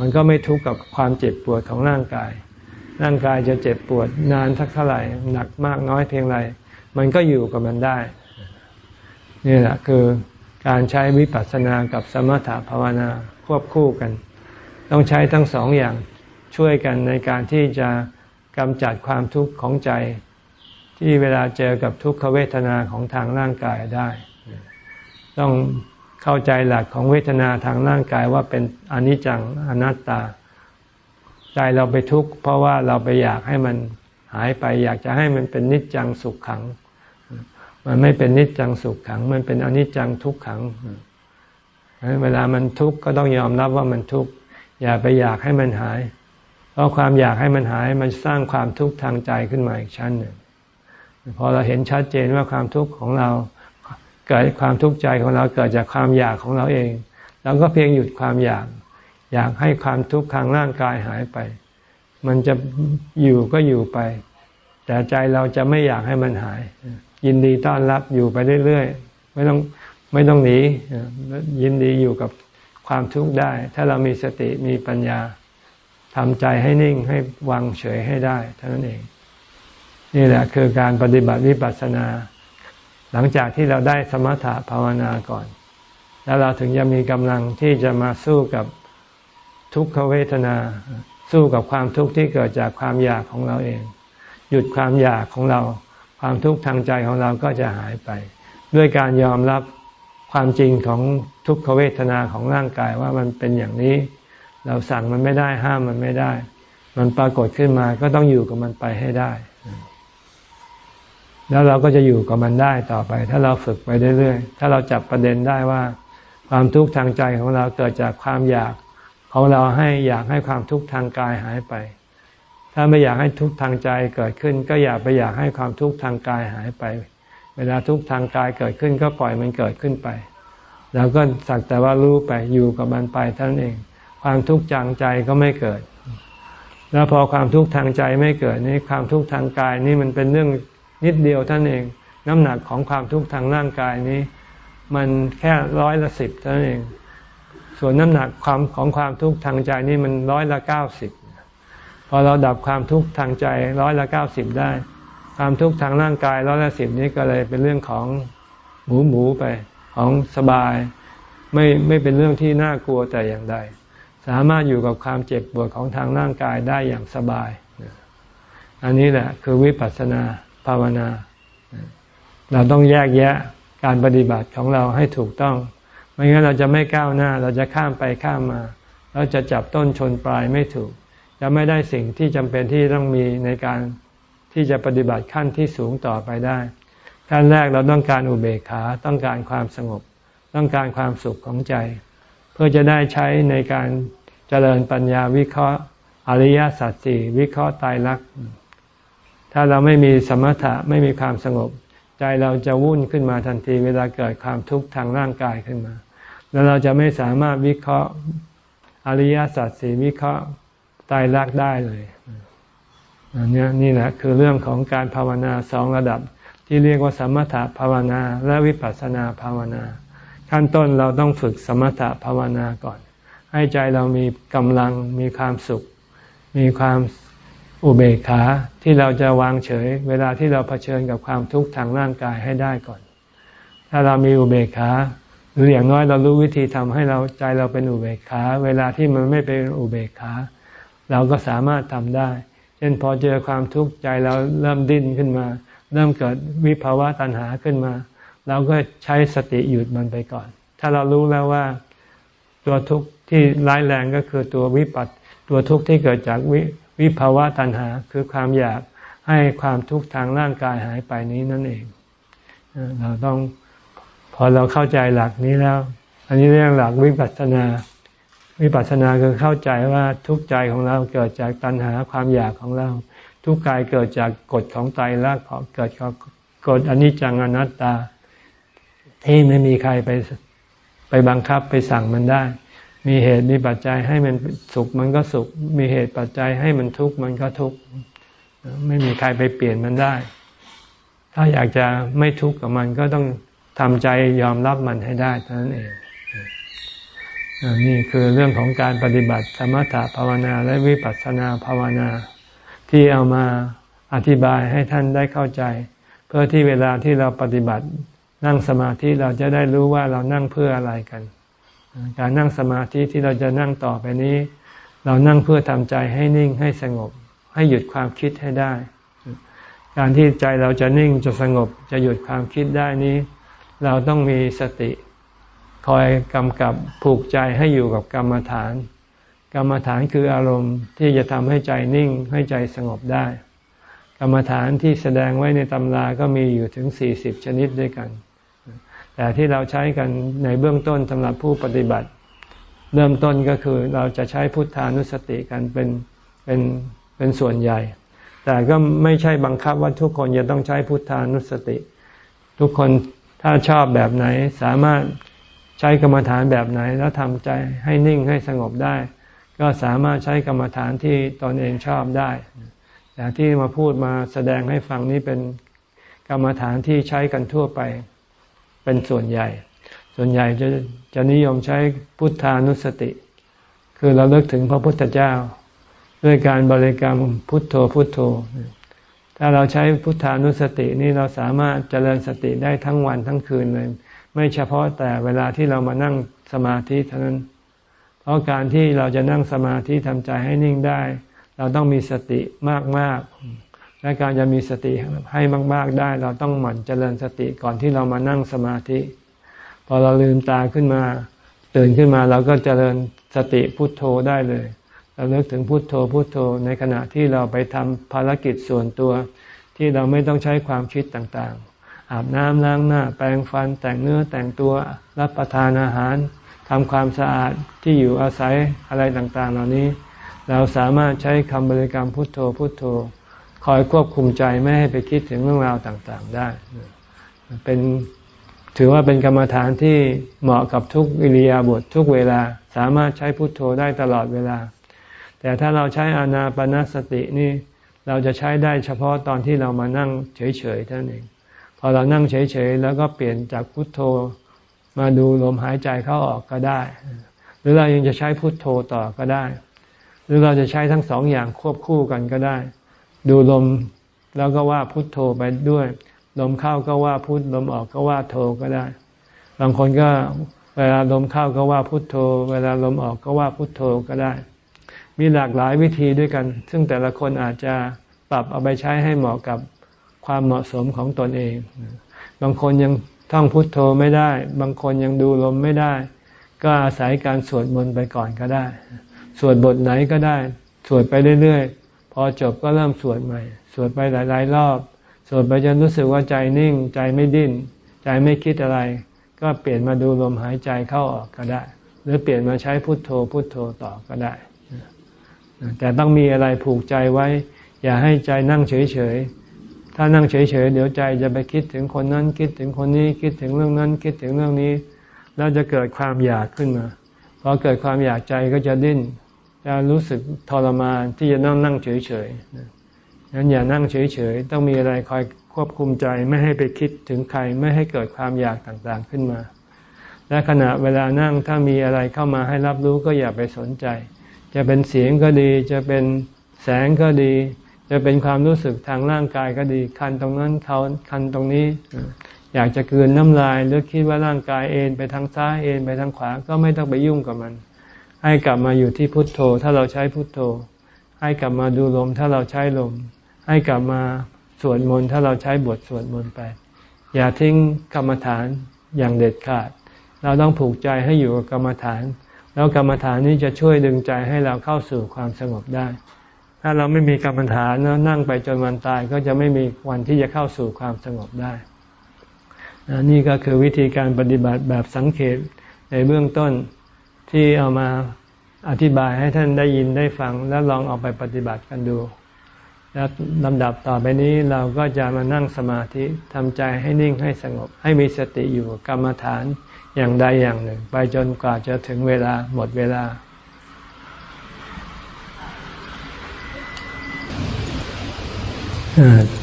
มันก็ไม่ทุกข์กับความเจ็บปวดของร่างกาย ร่างกายจะเจ็บปวดนานทักเท่าไหร่หนักมากน้อยเพียงไรมันก็อยู่กับมันได้ นี่แหละคือการใช้วิปัสสนากับสมถะภาวนาควบคู่กัน ต้องใช้ทั้งสองอย่าง ช่วยกันในการที่จะกำจัดความทุกข์ของใจ ที่เวลาเจอกับทุกขเวทนาของทางร่างกายได้ ต้องเข้าใจหลักของเวทนาทางร่างกายว่าเป็นอนิจจังอนัตตา ใจเราไปทุกข์เพราะว่าเราไปอยากให้มันหายไป อยากจะให้มันเป็นนิจจังสุขขัง มันไม่เป็นนิจจังสุขขัง มันเป็นอนิจจังทุกขังเวลามันทุกข์ก็ต้องยอมรับว่ามันทุกข์อย่าไปอยากให้มันหาย เพราะความอยากให้มันหายมันสร้างความทุกข์ทางใจขึ้นมาอีกชั้นหนึ่งพอเราเห็นชัดเจนว่าความทุกข์ของเราเกิดความทุกข์ใจของเราเกิดจากความอยากของเราเองเราก็เพียงหยุดความอยาก อยากให้ความทุกข์ทางร่างกายหายไป มันจะอยู่ก็อยู่ไป แต่ใจเราจะไม่อยากให้มันหาย ยินดีต้อนรับอยู่ไปเรื่อยๆไม่ต้องไม่ต้องหนียินดีอยู่กับความทุกข์ได้ ถ้าเรามีสติมีปัญญา ทำใจให้นิ่งให้วางเฉยให้ได้เท่านั้นเอง นี่แหละคือการปฏิบัติวิปัสสนา หลังจากที่เราได้สมถะภาวนาก่อน แล้วเราถึงจะมีกำลังที่จะมาสู้กับทุกขเวทนา สู้กับความทุกข์ที่เกิดจากความอยากของเราเอง หยุดความอยากของเรา ความทุกข์ทางใจของเราก็จะหายไป ด้วยการยอมรับความจริงของทุกขเวทนาของร่างกายว่ามันเป็นอย่างนี้ เราสั่งมันไม่ได้ห้ามมันไม่ได้ มันปรากฏขึ้นมาก็ต้องอยู่กับมันไปให้ได้ แล้วเราก็จะอยู่กับมันได้ต่อไป ถ้าเราฝึกไปเรื่อยๆถ้าเราจับประเด็นได้ว่า ความทุกข์ทางใจของเราเกิดจากความอยากของเราให้อยากให้ความทุกข์ทางกายหายไป ถ้าไม่อยากให้ทุกข์ทางใจเกิดขึ้น ก็อย่าไปอยากให้ความทุกข์ทางกายหายไป เวลาทุกข์ทางกายเกิดขึ้นก็ปล่อยมันเกิดขึ้นไป แล้วก็สักแต่ว่ารู้ไปอยู่กับมันไปเท่านั้นเอง ความทุกข์จางใจก็ไม่เกิด แล้วพอความทุกข์ทางใจไม่เกิดนี่ความทุกข์ทางกายนี่มันเป็นเรื่องนิดเดียวท่านเอง น้ำหนักของความทุกข์ทางร่างกายนี้ มันแค่ร้อยละสิบท่านเอง ส่วนน้ำหนักความของความทุกข์ทางใจนี่มันร้อยละเก้าสิบพอเราดับความทุกข์ทางใจร้อยละเก้าสิบได้ ความทุกข์ทางร่างกายร้อยละสิบนี้ก็เลยเป็นเรื่องของหมูหมูไปของสบาย ไม่ไม่เป็นเรื่องที่น่ากลัวแต่อย่างใด สามารถอยู่กับความเจ็บปวดของทางร่างกายได้อย่างสบาย อันนี้แหละคือวิปัสสนาภาวนา เราต้องแยกแยะการปฏิบัติของเราให้ถูกต้อง ไม่งั้นเราจะไม่ก้าวหน้า เราจะข้ามไปข้ามมาเราจะจับต้นชนปลายไม่ถูก จะไม่ได้สิ่งที่จำเป็นที่ต้องมีในการที่จะปฏิบัติขั้นที่สูงต่อไปได้ ขั้นแรกเราต้องการอุเบกขา ต้องการความสงบ ต้องการความสุขของใจ พื่อจะได้ใช้ในการเจริญปัญญาวิเคราะห์อริยสัจสี่วิเคราะห์ตายรัก ถ้าเราไม่มีสมถะไม่มีความสงบ ใจเราจะวุ่นขึ้นมาทันที เวลาเกิดความทุกข์ทางร่างกายขึ้นมา แล้วเราจะไม่สามารถวิเคราะห์อริยสัจสี่วิเคราะห์ตายรักได้เลยอันี่นี่แหละคือเรื่องของการภาวนาสองระดับที่เรียกว่าสมถะภาวนาและวิปัสสนาภาวนา ขั้นต้นเราต้องฝึกสมถะภาวนาก่อน ให้ใจเรามีกำลังมีความสุข มีความอุเบกขาที่เราจะวางเฉย เวลาที่เราเผชิญกับความทุกข์ทางร่างกายให้ได้ก่อน ถ้าเรามีอุเบกขาหรืออย่างน้อยเรารู้วิธีทำให้เราใจเราเป็นอุเบกขา เวลาที่มันไม่เป็นอุเบกขา เราก็สามารถทำได้ เช่นพอเจอความทุกข์ใจเราเริ่มดิ้นขึ้นมา เริ่มเกิดวิภาวะตัณหาขึ้นมา เราก็ใช้สติหยุดมันไปก่อน ถ้าเรารู้แล้วว่าตัวทุกข์ที่ร้ายแรงก็คือตัววิปัสตัวทุกข์ที่เกิดจากวิวิภาวะตัณหา คือความอยากให้ความทุกข์ทางร่างกายหายไปนี้นั่นเอง เราต้องพอเราเข้าใจหลักนี้แล้ว อันนี้เรื่องหลักวิปัสสนา วิปัสสนาคือเข้าใจว่าทุกข์ใจของเราเกิดจากตัณหาความอยากของเรา ทุกกายเกิดจากกฎของไตรลักษณ์เกิดจากกฎอนิจจังอนัตตา ที่ไม่มีใครไปไปบังคับไปสั่งมันได้ มีเหตุมีปัจจัยให้มันสุขมันก็สุข มีเหตุปัจจัยให้มันทุกข์มันก็ทุกข์ไม่มีใครไปเปลี่ยนมันได้ ถ้าอยากจะไม่ทุกข์กับมันก็ต้องทำใจยอมรับมันให้ได้เท่านั้นเองนี่คือเรื่องของการปฏิบัติสมถะภาวนาและวิปัสสนาภาวนา ที่เอามาอธิบายให้ท่านได้เข้าใจ เพื่อที่เวลาที่เราปฏิบัติ นั่งสมาธิเราจะได้รู้ว่าเรานั่งเพื่ออะไรกัน การนั่งสมาธิที่เราจะนั่งต่อไปนี้ เรานั่งเพื่อทำใจให้นิ่งให้สงบ ให้หยุดความคิดให้ได้ การที่ใจเราจะนิ่งจะสงบจะหยุดความคิดได้นี้ เราต้องมีสติ คอยกำกับผูกใจให้อยู่กับกรรมฐาน กรรมฐานคืออารมณ์ที่จะทำให้ใจนิ่งให้ใจสงบได้ กรรมฐานที่แสดงไว้ในตำราก็มีอยู่ถึงสี่สิบชนิดด้วยกัน แต่ที่เราใช้กันในเบื้องต้นสำหรับผู้ปฏิบัติ เริ่มต้นก็คือเราจะใช้พุทธานุสติกันเป็นเป็นเป็นส่วนใหญ่ แต่ก็ไม่ใช่บังคับว่าทุกคนจะต้องใช้พุทธานุสติ ทุกคนถ้าชอบแบบไหนสามารถใช้กรรมฐานแบบไหน แล้วทำใจให้นิ่งให้สงบได้ ก็สามารถใช้กรรมฐานที่ตนเองชอบได้แต่ที่มาพูดมาแสดงให้ฟังนี้เป็นกรรมฐานที่ใช้กันทั่วไป เป็นส่วนใหญ่ ส่วนใหญ่จะจะนิยมใช้พุทธานุสติ คือเราเลิกถึงพระพุทธเจ้า ด้วยการบริกรรมพุทโธพุทโธ ถ้าเราใช้พุทธานุสตินี่เราสามารถเจริญสติได้ทั้งวันทั้งคืนเลย ไม่เฉพาะแต่เวลาที่เรามานั่งสมาธิเท่านั้น เพราะการที่เราจะนั่งสมาธิทำใจให้นิ่งได้ เราต้องมีสติมากๆ และการจะมีสติให้มาก ๆได้ เราต้องหมั่นเจริญสติก่อนที่เรามานั่งสมาธิ พอเราลืมตาขึ้นมา ตื่นขึ้นมาเราก็เจริญสติพุทโธได้เลยเราเลิกถึงพุทโธพุทโธในขณะที่เราไปทำภารกิจส่วนตัว ที่เราไม่ต้องใช้ความคิดต่างๆ อาบน้ำล้างหน้า แปรงฟันแต่งเนื้อแต่งตัวรับประทานอาหารทำความสะอาดที่อยู่อาศัยอะไรต่างๆ เหล่านี้ เราสามารถใช้คำบริกรรมพุทโธพุทโธ คอยควบคุมใจไม่ให้ไปคิดถึงเรื่องราวต่างๆได้ เป็นถือว่าเป็นกรรมฐานที่เหมาะกับทุกอิริยาบถททุกเวลาสามารถใช้พุทโธได้ตลอดเวลา แต่ถ้าเราใช้อานาปนาสตินี่เราจะใช้ได้เฉพาะตอนที่เรามานั่งเฉยๆเท่านั้นเองพอเรานั่งเฉยๆแล้วก็เปลี่ยนจากพุทโธมาดูลมหายใจเข้าออกก็ได้ หรือเรายังจะใช้พุทโธต่อก็ได้ หรือเราจะใช้ทั้งสองอย่างควบคู่กันก็ได้ ดูลมแล้วก็ว่าพุทโธไปด้วย ลมเข้าก็ว่าพุทลมออกก็ว่าโธก็ได้ บางคนก็เวลาลมเข้าก็ว่าพุทโธ เวลาลมออกก็ว่าพุทโธก็ได้ มีหลากหลายวิธีด้วยกัน ซึ่งแต่ละคนอาจจะปรับเอาไปใช้ให้เหมาะกับความเหมาะสมของตนเอง บางคนยังท่องพุทโธไม่ได้ บางคนยังดูลมไม่ได้ ก็อาศัยการสวดมนต์ไปก่อนก็ได้ สวดบทไหนก็ได้ สวดไปเรื่อยๆ พอจบก็เริ่มสวดใหม่ สวดไปหลาย ๆ รอบ สวดไปจนรู้สึกว่าใจนิ่ง ใจไม่ดิ้น ใจไม่คิดอะไร ก็เปลี่ยนมาดูลมหายใจเข้าออกก็ได้ หรือเปลี่ยนมาใช้พุทโธพุทโธต่อก็ได้ แต่ต้องมีอะไรผูกใจไว้ อย่าให้ใจนั่งเฉย ๆ ถ้านั่งเฉย ๆ เดี๋ยวใจจะไปคิดถึงคนนั้น คิดถึงคนนี้ คิดถึงเรื่องนั้น คิดถึงเรื่องนี้ แล้วจะเกิดความอยากขึ้นมา พอเกิดความอยากใจก็จะดิ้น จะรู้สึกทรมานที่จะนั่งนั่งเฉยๆงั้นอย่านั่งเฉยๆ ต้องมีอะไรคอยควบคุมใจไม่ให้ไปคิดถึงใครไม่ให้เกิดความอยากต่างๆขึ้นมา และขณะเวลานั่งถ้ามีอะไรเข้ามาให้รับรู้ก็อย่าไปสนใจ จะเป็นเสียงก็ดี จะเป็นแสงก็ดี จะเป็นความรู้สึกทางร่างกายก็ดี คันตรงนั้นเขาคันตรงนี้ อยากจะเกินน้ำลายหรือคิดว่าร่างกายเอ็นไปทางซ้ายเอ็นไปทางขวาก็ไม่ต้องไปยุ่งกับมัน ให้กลับมาอยู่ที่พุทโธ ถ้าเราใช้พุทโธ ให้กลับมาดูลม ถ้าเราใช้ลม ให้กลับมาสวดมนต์ถ้าเราใช้บทสวดมนต์ไป อย่าทิ้งกรรมฐานอย่างเด็ดขาด เราต้องผูกใจให้อยู่กับกรรมฐาน แล้วกรรมฐานนี้จะช่วยดึงใจให้เราเข้าสู่ความสงบได้ ถ้าเราไม่มีกรรมฐานแล้วนั่งไปจนวันตายก็จะไม่มีวันที่จะเข้าสู่ความสงบได้นี่ก็คือวิธีการปฏิบัติแบบสังเกตในเบื้องต้น ที่เอามาอธิบายให้ท่านได้ยินได้ฟัง แล้วลองเอาไปปฏิบัติกันดู แล้วลำดับต่อไปนี้เราก็จะมานั่งสมาธิทำใจให้นิ่งให้สงบ ให้มีสติอยู่กับกรรมฐานอย่างใดอย่างหนึ่ง ไปจนกว่าจะถึงเวลาหมดเวลา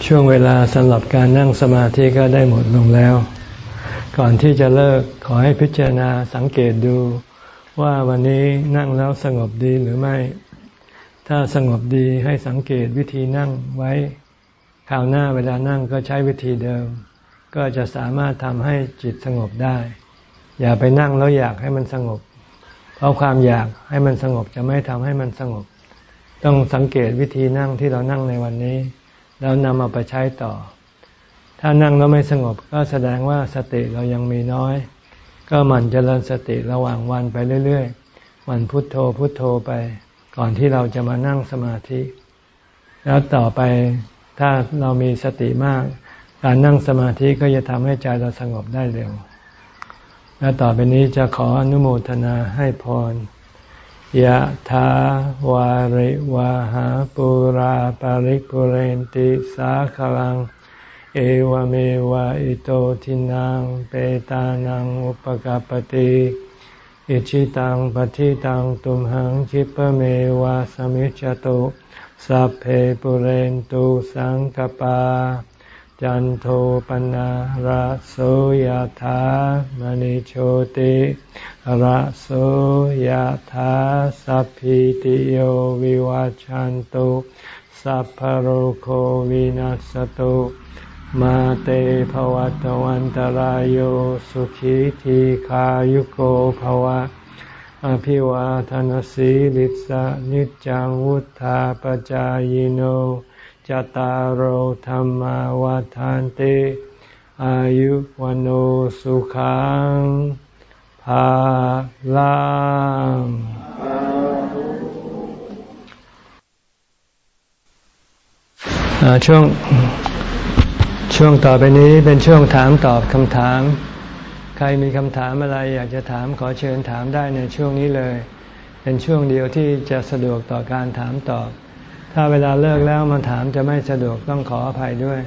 ช่วงเวลาสำหรับการนั่งสมาธิก็ได้หมดลงแล้ว ก่อนที่จะเลิกขอให้พิจารณาสังเกตดู ว่าวันนี้นั่งแล้วสงบดีหรือไม่ ถ้าสงบดีให้สังเกตวิธีนั่งไว้คราวหน้าเวลานั่งก็ใช้วิธีเดิม ก็จะสามารถทำให้จิตสงบได้ อย่าไปนั่งแล้วอยากให้มันสงบ เพราะความอยากให้มันสงบจะไม่ทำให้มันสงบ ต้องสังเกตวิธีนั่งที่เรานั่งในวันนี้ แล้วนำเอาไปใช้ต่อ ถ้านั่งแล้วไม่สงบก็แสดงว่าสติเรายังมีน้อย ก็มั่นเจริญสติระหว่างวันไปเรื่อยๆมันพุโทโธพุโทโธไป ก่อนที่เราจะมานั่งสมาธิ แล้วต่อไปถ้าเรามีสติมาก การนั่งสมาธิก็จะทำให้ใจเราสงบได้เร็ว แล้วต่อไปนี้จะขออนุโมทนาให้พรยะถาวาริวาหาปุราปาริปุเรนติสาคลัง เอวเมวะอิโตทินังเปตานังอุปกาปติอิชิตังปฏิตังตุมหังคิปเมวะสมิจจตุสัพเพปุเรนตุสังกปา จันโทปนะระโสยธามณิโชติระโสยธาสัพพิติโยวิวัจจันตุสัพพโรโควินัสตุ มาเตภวัตวันตารโยสุขีทีขายุโกภวะ อภิวาทนสีลิสะนิจังวุธาปจายโนจตารโหธรรมวาทานเต อายุวันโอสุขังภาลังช่วง ช่วงต่อไปนี้เป็นช่วงถามตอบคำถาม ใครมีคำถามอะไรอยากจะถามขอเชิญถามได้ในช่วงนี้เลย เป็นช่วงเดียวที่จะสะดวกต่อการถามตอบ ถ้าเวลาเลิกแล้วมาถามจะไม่สะดวกต้องขออภัยด้วย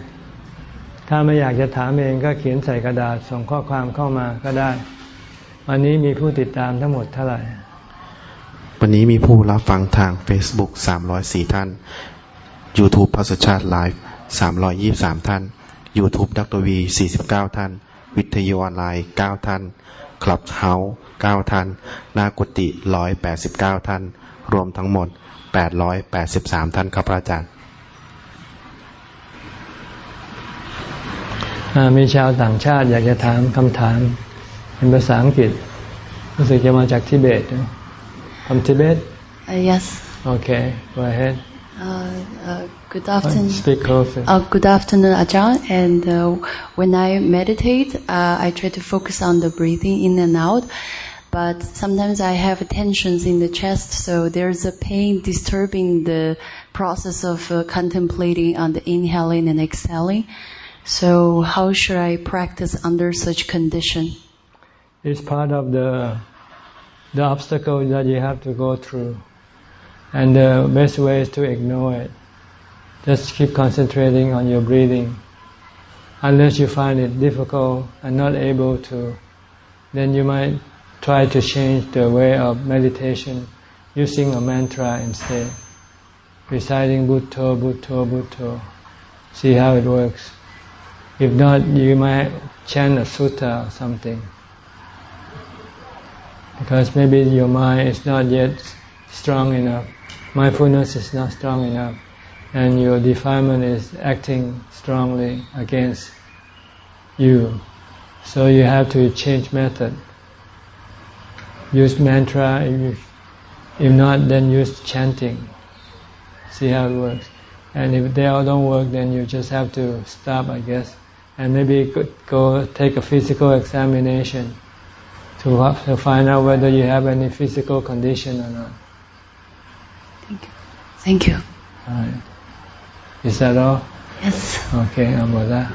ถ้าไม่อยากจะถามเองก็เขียนใส่กระดาษส่งข้อความเข้ามาก็ได้ วันนี้มีผู้ติดตามทั้งหมดเท่าไหร่ วันนี้มีผู้รับฟังทาง Facebook 304 ท่าน YouTube พัสชาติไลฟ์323 ท่าน YouTube ดักตวี 49 ท่าน วิทยุออนไลน์ 9 ท่านคลับเฮาส์9ท่าน นากุติ 189 ท่าน รวมทั้งหมด 883 ท่านครับอาจารย์มีชาวต่างชาติอยากจะถามคำถาม เป็นภาษาอังกฤษรู้สึกจะมาจากทิเบต from Tibet uh, yes okay go ahead Uh, uh, good afternoon. Speak closer. Uh, good afternoon, Ajahn. And uh, when I meditate, uh, I try to focus on the breathing in and out. But sometimes I have tensions in the chest, so there's a pain disturbing the process of uh, contemplating on the inhaling and exhaling. So how should I practice under such condition? It's part of the the obstacle that you have to go through. And the best way is to ignore it. Just keep concentrating on your breathing. Unless you find it difficult and not able to, then you might try to change the way of meditation using a mantra instead. Reciting Bhutto, Bhutto, Bhutto. See how it works. If not, you might chant a sutta or something. Because maybe your mind is not yet strong enough mindfulness is not strong enough and your defilement is acting strongly against you. So you have to change method. Use mantra, if, if not then use chanting. See how it works. And if they all don't work then you just have to stop I guess. And maybe go take a physical examination to, to find out whether you have any physical condition or not. Thank you. Right. Is that all? Yes. Okay, เอาหมดแล้ว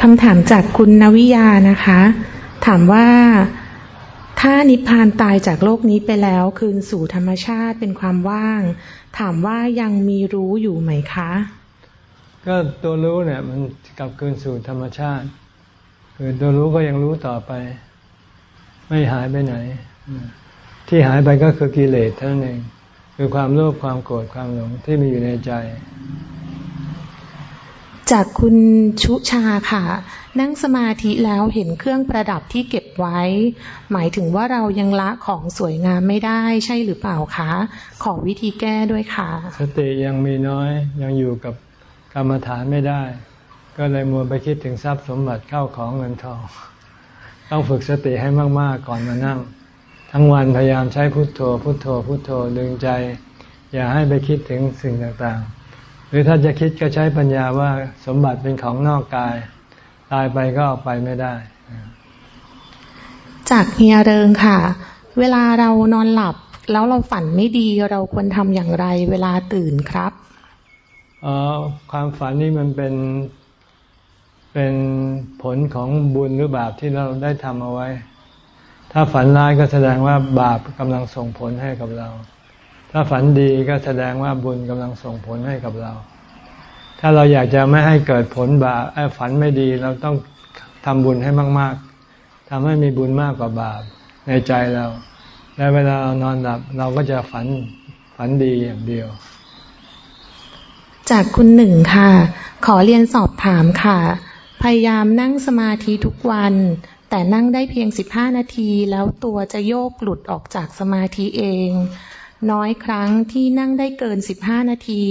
คำถามจากคุณนวิยานะคะ ถามว่าถ้านิพพานตายจากโลกนี้ไปแล้วคืนสู่ธรรมชาติเป็นความว่าง ถามว่ายังมีรู้อยู่ไหมคะ ก็ตัวรู้เนี่ยมันกลับคืนสู่ธรรมชาติ คือตัวรู้ก็ยังรู้ต่อไป ไม่หายไปไหน ที่หายไปก็คือกิเลสเท่านั้นเอง คือความโลภความโกรธความหลงที่มีอยู่ในใจ จากคุณชุชาค่ะ นั่งสมาธิแล้วเห็นเครื่องประดับที่เก็บไว้ หมายถึงว่าเรายังละของสวยงามไม่ได้ใช่หรือเปล่าคะ ขอวิธีแก้ด้วยค่ะ สติยังมีน้อยยังอยู่กับกรรมฐานไม่ได้ ก็เลยมัวไปคิดถึงทรัพย์สมบัติเข้าของเงินทอง ต้องฝึกสติให้มาก ๆ ก่อนมานั่ง ทั้งวันพยายามใช้พุทโธ พุทโธ พุทโธดึงใจ อย่าให้ไปคิดถึงสิ่งต่างๆ หรือถ้าจะคิดก็ใช้ปัญญาว่าสมบัติเป็นของนอกกาย ตายไปก็เอาไปไม่ได้ จากเฮียเริงค่ะ เวลาเรานอนหลับแล้วเราฝันไม่ดีเราควรทำอย่างไรเวลาตื่นครับอ๋อความฝันนี่มันเป็น เป็นผลของบุญหรือบาปที่เราได้ทำเอาไว้ ถ้าฝันร้ายก็แสดงว่าบาปกำลังส่งผลให้กับเรา ถ้าฝันดีก็แสดงว่าบุญกำลังส่งผลให้กับเรา ถ้าเราอยากจะไม่ให้เกิดผลบาปฝันไม่ดีเราต้องทำบุญให้มาก ๆทำให้มีบุญมากกว่าบาปในใจเรา และเวลาเรานอนหลับเราก็จะฝันฝันดีอย่างเดียว จากคุณหนึ่งค่ะ ขอเรียนสอบถามค่ะ พยายามนั่งสมาธิทุกวัน แต่นั่งได้เพียงสิบห้านาที แล้วตัวจะโยกหลุดออกจากสมาธิเอง น้อยครั้งที่นั่งได้เกินสิบห้านาที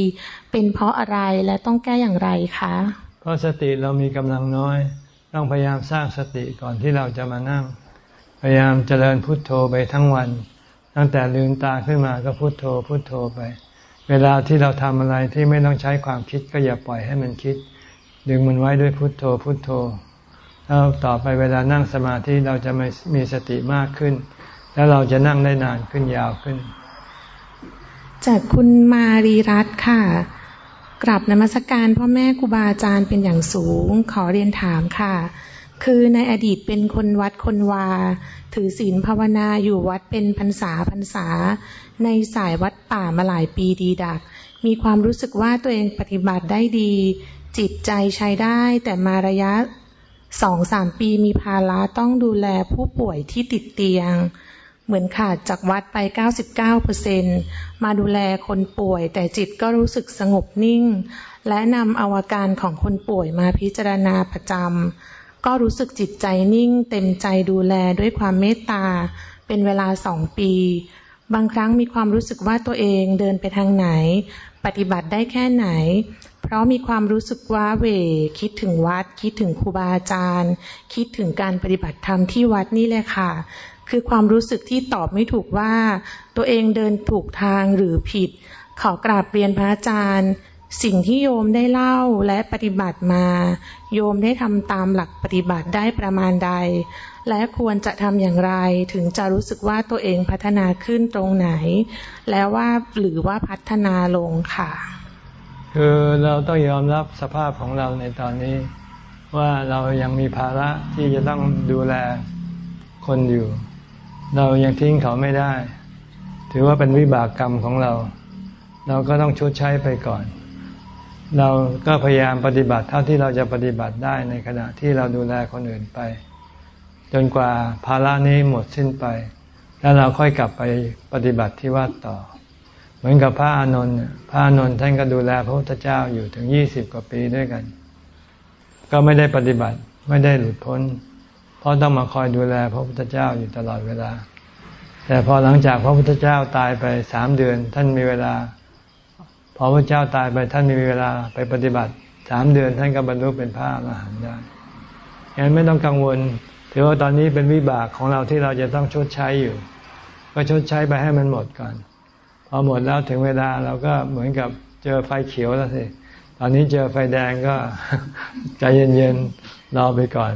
เป็นเพราะอะไรและต้องแก้อย่างไรคะ เพราะสติเรามีกำลังน้อย ต้องพยายามสร้างสติก่อนที่เราจะมานั่ง พยายามเจริญพุทโธไปทั้งวัน ตั้งแต่ลืมตาขึ้นมาก็พุทโธพุทโธไป เวลาที่เราทำอะไรที่ไม่ต้องใช้ความคิดก็อย่าปล่อยให้มันคิด ดึงมันไว้ด้วยพุทโธพุทโธแล้วต่อไปเวลานั่งสมาธิเราจะไม่มีสติมากขึ้น แล้วเราจะนั่งได้นานขึ้นยาวขึ้น จากคุณมารีรัตค่ะกราบนมัสการพ่อแม่ครูบาอาจารย์เป็นอย่างสูง ขอเรียนถามค่ะ คือในอดีตเป็นคนวัดคนวา ถือศีลภาวนาอยู่วัดเป็นพรรษาพรรษา ในสายวัดป่ามาหลายปีดีดัก มีความรู้สึกว่าตัวเองปฏิบัติได้ดี จิตใจใช้ได้ แต่มาระยะสองสามปีมีภาระต้องดูแลผู้ป่วยที่ติดเตียง เหมือนขาดจากวัดไป 99%มาดูแลคนป่วย แต่จิตก็รู้สึกสงบนิ่ง และนำอาอาการของคนป่วยมาพิจารณาประจำก็รู้สึกจิตใจนิ่ง เต็มใจดูแลด้วยความเมตตา เป็นเวลาสองปี บางครั้งมีความรู้สึกว่าตัวเองเดินไปทางไหน ปฏิบัติได้แค่ไหน เพราะมีความรู้สึกว่าเวคิดถึงวัด คิดถึงครูบาอาจารย์ คิดถึงการปฏิบัติธรรมที่วัดนี่แหละค่ะ คือความรู้สึกที่ตอบไม่ถูกว่า ตัวเองเดินถูกทางหรือผิด ขอกราบเรียนพระอาจารย์ สิ่งที่โยมได้เล่าและปฏิบัติมา โยมได้ทำตามหลักปฏิบัติได้ประมาณใด และควรจะทำอย่างไรถึงจะรู้สึกว่าตัวเองพัฒนาขึ้นตรงไหน แล้วว่าหรือว่าพัฒนาลงค่ะ คือเราต้องยอมรับสภาพของเราในตอนนี้ ว่าเรายังมีภาระที่จะต้องดูแลคนอยู่ เรายังทิ้งเขาไม่ได้ ถือว่าเป็นวิบากกรรมของเรา เราก็ต้องชดใช้ไปก่อน เราก็พยายามปฏิบัติเท่าที่เราจะปฏิบัติได้ในขณะที่เราดูแลคนอื่นไป จนกว่าภาระนี้หมดสิ้นไป แล้วเราค่อยกลับไปปฏิบัติที่วัดต่อ เหมือนกับพระอานนท์พระอานนท์ท่านก็ดูแลพระพุทธเจ้าอยู่ถึงยี่สิบกว่าปีด้วยกัน ก็ไม่ได้ปฏิบัติไม่ได้หลุดพ้น เพราะต้องมาคอยดูแลพระพุทธเจ้าอยู่ตลอดเวลา แต่พอหลังจากพระพุทธเจ้าตายไปสามเดือน ท่านมีเวลา พอพระเจ้าตายไปท่านมีเวลาไปปฏิบัติสามเดือนท่านก็บรรลุเป็นพระอรหันต์ได้ยังไม่ต้องกังวล ถือว่าตอนนี้เป็นวิบากของเราที่เราจะต้องชดใช้อยู่ ก็ชดใช้ไปให้มันหมดก่อน อหมดแล้วถึงเวลาเราก็เหมือนกับเจอไฟเขียวแล้วสิตอนนี้เจอไฟแดงก็ใจเย็นๆรอไปก่อน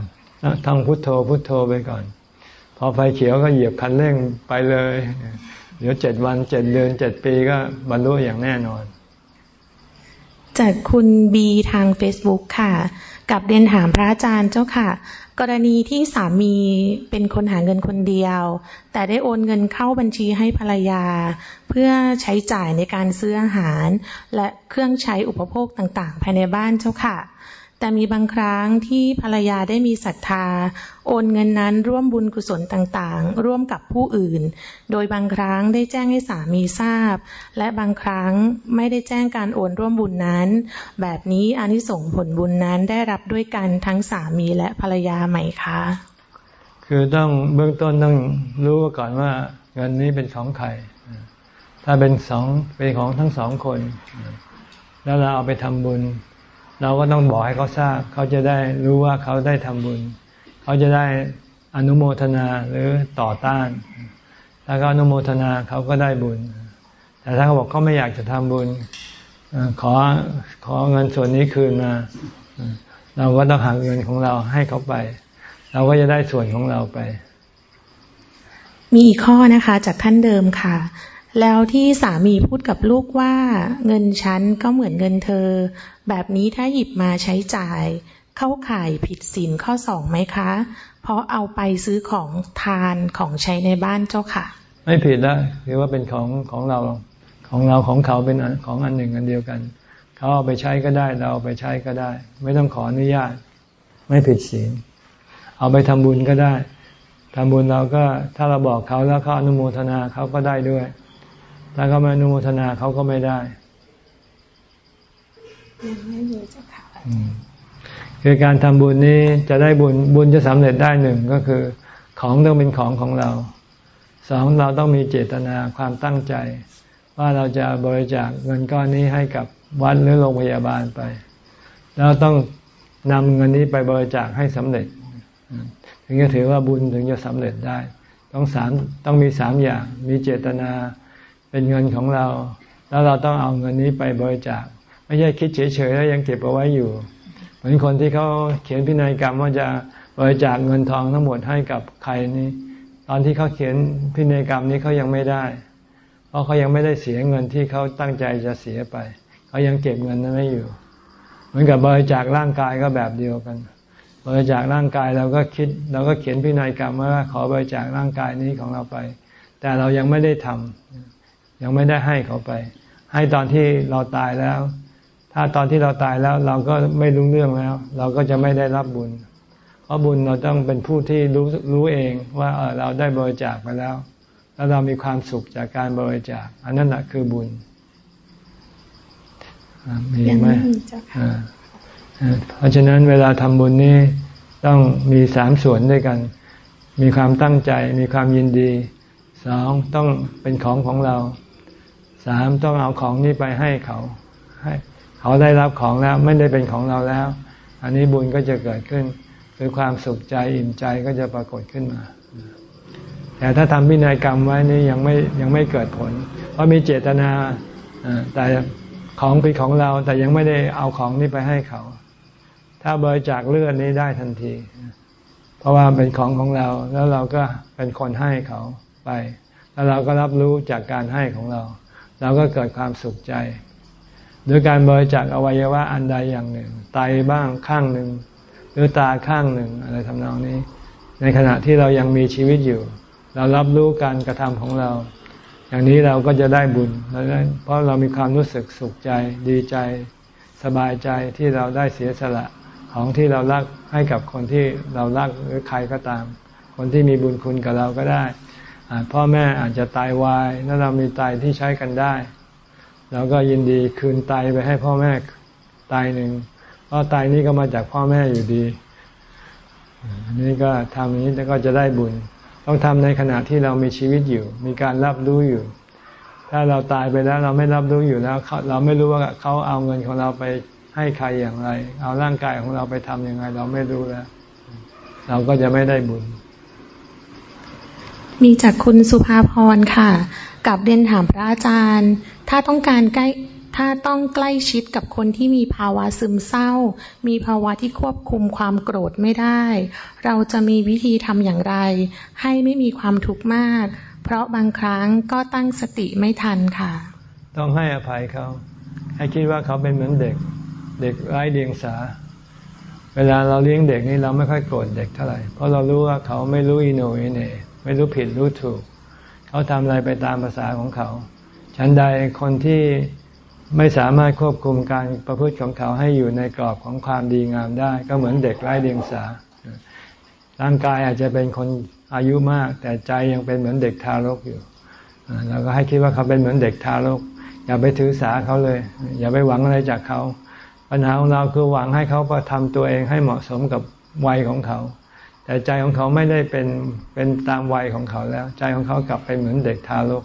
ท่องพุทโธพุทโธไปก่อน พอไฟเขียวก็เหยียบคันเร่งไปเลย เดี๋ยวเจ็ดวันเจ็ดเดือนเจ็ดปีก็บรรลุอย่างแน่นอน จากคุณบีทาง Facebook ค่ะกับเรียนถามพระอาจารย์เจ้าค่ะ กรณีที่สามีเป็นคนหาเงินคนเดียว แต่ได้โอนเงินเข้าบัญชีให้ภรรยา เพื่อใช้จ่ายในการซื้ออาหาร และเครื่องใช้อุปโภคต่างๆ ภายในบ้านเจ้าค่ะ แต่มีบางครั้งที่ภรรยาได้มีศรัทธา โอนเงินนั้นร่วมบุญกุศลต่างๆ ร่วมกับผู้อื่น โดยบางครั้งได้แจ้งให้สามีทราบ และบางครั้งไม่ได้แจ้งการโอนร่วมบุญนั้น แบบนี้อานิสงส์ผลบุญนั้นได้รับด้วยกันทั้งสามีและภรรยาไหมคะ คือต้องเบื้องต้นต้องรู้ก่อนว่าเงินนี้เป็นของใคร ถ้าเป็นสองเป็นของทั้งสองคน แล้วเราเอาไปทำบุญ เราก็ต้องบอกให้เขาทราบ เขาจะได้รู้ว่าเขาได้ทำบุญ เขาจะได้อนุโมทนาหรือต่อต้านถ้าเขาอนุโมทนาเขาก็ได้บุญ แต่ถ้าเขาบอกเขาไม่อยากจะทำบุญขอขอเงินส่วนนี้คืนมา เราก็ต้องหาเงินของเราให้เขาไป เราก็จะได้ส่วนของเราไป มีอีกข้อนะคะ จากท่านเดิมค่ะ แล้วที่สามีพูดกับลูกว่าเงินฉันก็เหมือนเงินเธอ แบบนี้ถ้าหยิบมาใช้จ่าย เข้าข่ายผิดศีลข้อสองไหมคะ เพราะเอาไปซื้อของทานของใช้ในบ้านเจ้าค่ะ ไม่ผิดล้วคือว่าเป็นของของเราของเราของเขาเป็นของอันหนึ่งอันเดียวกัน เขาเอาไปใช้ก็ได้เราเอาไปใช้ก็ได้ ไม่ต้องขออนุญาต ไม่ผิดศีลเอาไปทำบุญก็ได้ทำบุญเราก็ถ้าเราบอกเขาแล้วเขาอนุโมทนาเขาก็ได้ด้วย ถ้าเขาไม่อนุโมทนาเขาก็ไม่ได้ไม่มีเจ้าค่ะคือการทำบุญนี้จะได้บุญบุญจะสำเร็จได้หนึ่งก็คือ ของต้องเป็นของของเราสองเราต้องมีเจตนาความตั้งใจ ว่าเราจะบริจาคเงินก้อนนี้ให้กับวัดหรือโรงพยาบาลไป แล้วต้องนำเงินนี้ไปบริจาคให้สำเร็จ ถึงจะถือว่าบุญถึงจะสำเร็จได้ ต้องสามต้องมีสามอย่าง มีเจตนา เป็นเงินของเรา แล้วเราต้องเอาเงินนี้ไปบริจาคไม่ใช่คิดเฉยๆแล้วยังเก็บเอาไว้อยู่ เหมือนคนที่เขาเขียนพินัยกรรมว่าจะบริจาคเงินทองทั้งหมดให้กับใครนี่ตอนที่เขาเขียนพินัยกรรมนี้เขายังไม่ได้ เพราะเขายังไม่ได้เสียเงินที่เขาตั้งใจจะเสียไป เขายังเก็บเงินนั้นไม่อยู่ เหมือนกับบริจาคร่างกายก็แบบเดียวกัน บริจาคร่างกายเราก็คิดเราก็เขียนพินัยกรรมว่าขอบริจาคร่างกายนี้ของเราไป แต่เรายังไม่ได้ทำ ยังไม่ได้ให้เขาไป ให้ตอนที่เราตายแล้ว ถ้าตอนที่เราตายแล้วเราก็ไม่รู้เรื่องแล้ว เราก็จะไม่ได้รับบุญ เพราะบุญเราต้องเป็นผู้ที่รู้รู้เองว่าเเราได้บริจาคไปแล้ว แล้วเรามีความสุขจากการบริจาค อันนั้นแหะคือบุญมีไหมเพราะฉะนั้นเวลาทำบุญนี้ต้องมีสามส่วนด้วยกัน มีความตั้งใจ มีความยินดี สองต้องเป็นของของเรา สามต้องเอาของนี้ไปให้เขาให้เขาได้รับของแล้วไม่ได้เป็นของเราแล้ว อันนี้บุญก็จะเกิดขึ้นคือความสุขใจอิ่มใจก็จะปรากฏขึ้นมา แต่ถ้าทำพินัยกรรมไว้นี่ยังไม่ยังไม่เกิดผล เพราะมีเจตนาแต่ของเป็นของเราแต่ยังไม่ได้เอาของนี้ไปให้เขา ถ้าบริจาคเลือดนี้ได้ทันที เพราะว่าเป็นของของเราแล้วเราก็เป็นคนให้เขาไป แล้วเราก็รับรู้จากการให้ของเรา เราก็เกิดความสุขใจโดยการบริจาคอวัยวะอันใดอย่างหนึ่งไตบ้างข้างหนึ่ง หรือตาข้างหนึ่งอะไรทำนองนี้ ในขณะที่เรายังมีชีวิตอยู่ เรารับรู้การกระทำของเรา อย่างนี้เราก็จะได้บุญเพราะเรามีความรู้สึกสุขใจ ดีใจ สบายใจที่เราได้เสียสละของที่เรารักให้กับคนที่เรารักหรือใครก็ตาม คนที่มีบุญคุณกับเราก็ได้ พ่อแม่อาจจะตายวายแล้วเรามีไตที่ใช้กันได้เราก็ยินดีคืนไตไปให้พ่อแม่ไตหนึ่งเพราะไตนี้ก็มาจากพ่อแม่อยู่ดีนี่ก็ทำนี้แล้วก็จะได้บุญ ต้องทำในขณะที่เรามีชีวิตอยู่ มีการรับรู้อยู่ ถ้าเราตายไปแล้วเราไม่รับรู้อยู่แล้ว เราไม่รู้ว่าเขาเอาเงินของเราไปให้ใครอย่างไร เอาร่างกายของเราไปทำอยังไงเราไม่รู้แล้ว เราก็จะไม่ได้บุญ มีจากคุณสุภาพรค่ะกับเรียนถามพระอาจารย์ ถ้าต้องการใกล้ถ้าต้องใกล้ชิดกับคนที่มีภาวะซึมเศร้า มีภาวะที่ควบคุมความโกรธไม่ได้ เราจะมีวิธีทำอย่างไร ให้ไม่มีความทุกข์มาก เพราะบางครั้งก็ตั้งสติไม่ทันค่ะ ต้องให้อภัยเขา ให้คิดว่าเขาเป็นเหมือนเด็ก เด็กไร้เดียงสา เวลาเราเลี้ยงเด็กนี่เราไม่ค่อยโกรธเด็กเท่าไหร่ เพราะเรารู้ว่าเขาไม่รู้อินโนอิเน ไม่รู้ผิดรู้ถูก เขาทำอะไรไปตามภาษาของเขาฉันใดคนที่ไม่สามารถควบคุมการประพฤติของเขาให้อยู่ในกรอบของความดีงามได้ ก็เหมือนเด็กไร้เดียงสา ร่างกายอาจจะเป็นคนอายุมาก แต่ใจยังเป็นเหมือนเด็กทารกอยู่เราก็ให้คิดว่าเขาเป็นเหมือนเด็กทารก อย่าไปถือสาเขาเลย อย่าไปหวังอะไรจากเขา ปัญหาของเราคือหวังให้เขาประทำตัวเองให้เหมาะสมกับวัยของเขา แต่ใจของเขาไม่ได้เป็นเป็นตามวัยของเขาแล้ว ใจของเขากลับไปเหมือนเด็กทารก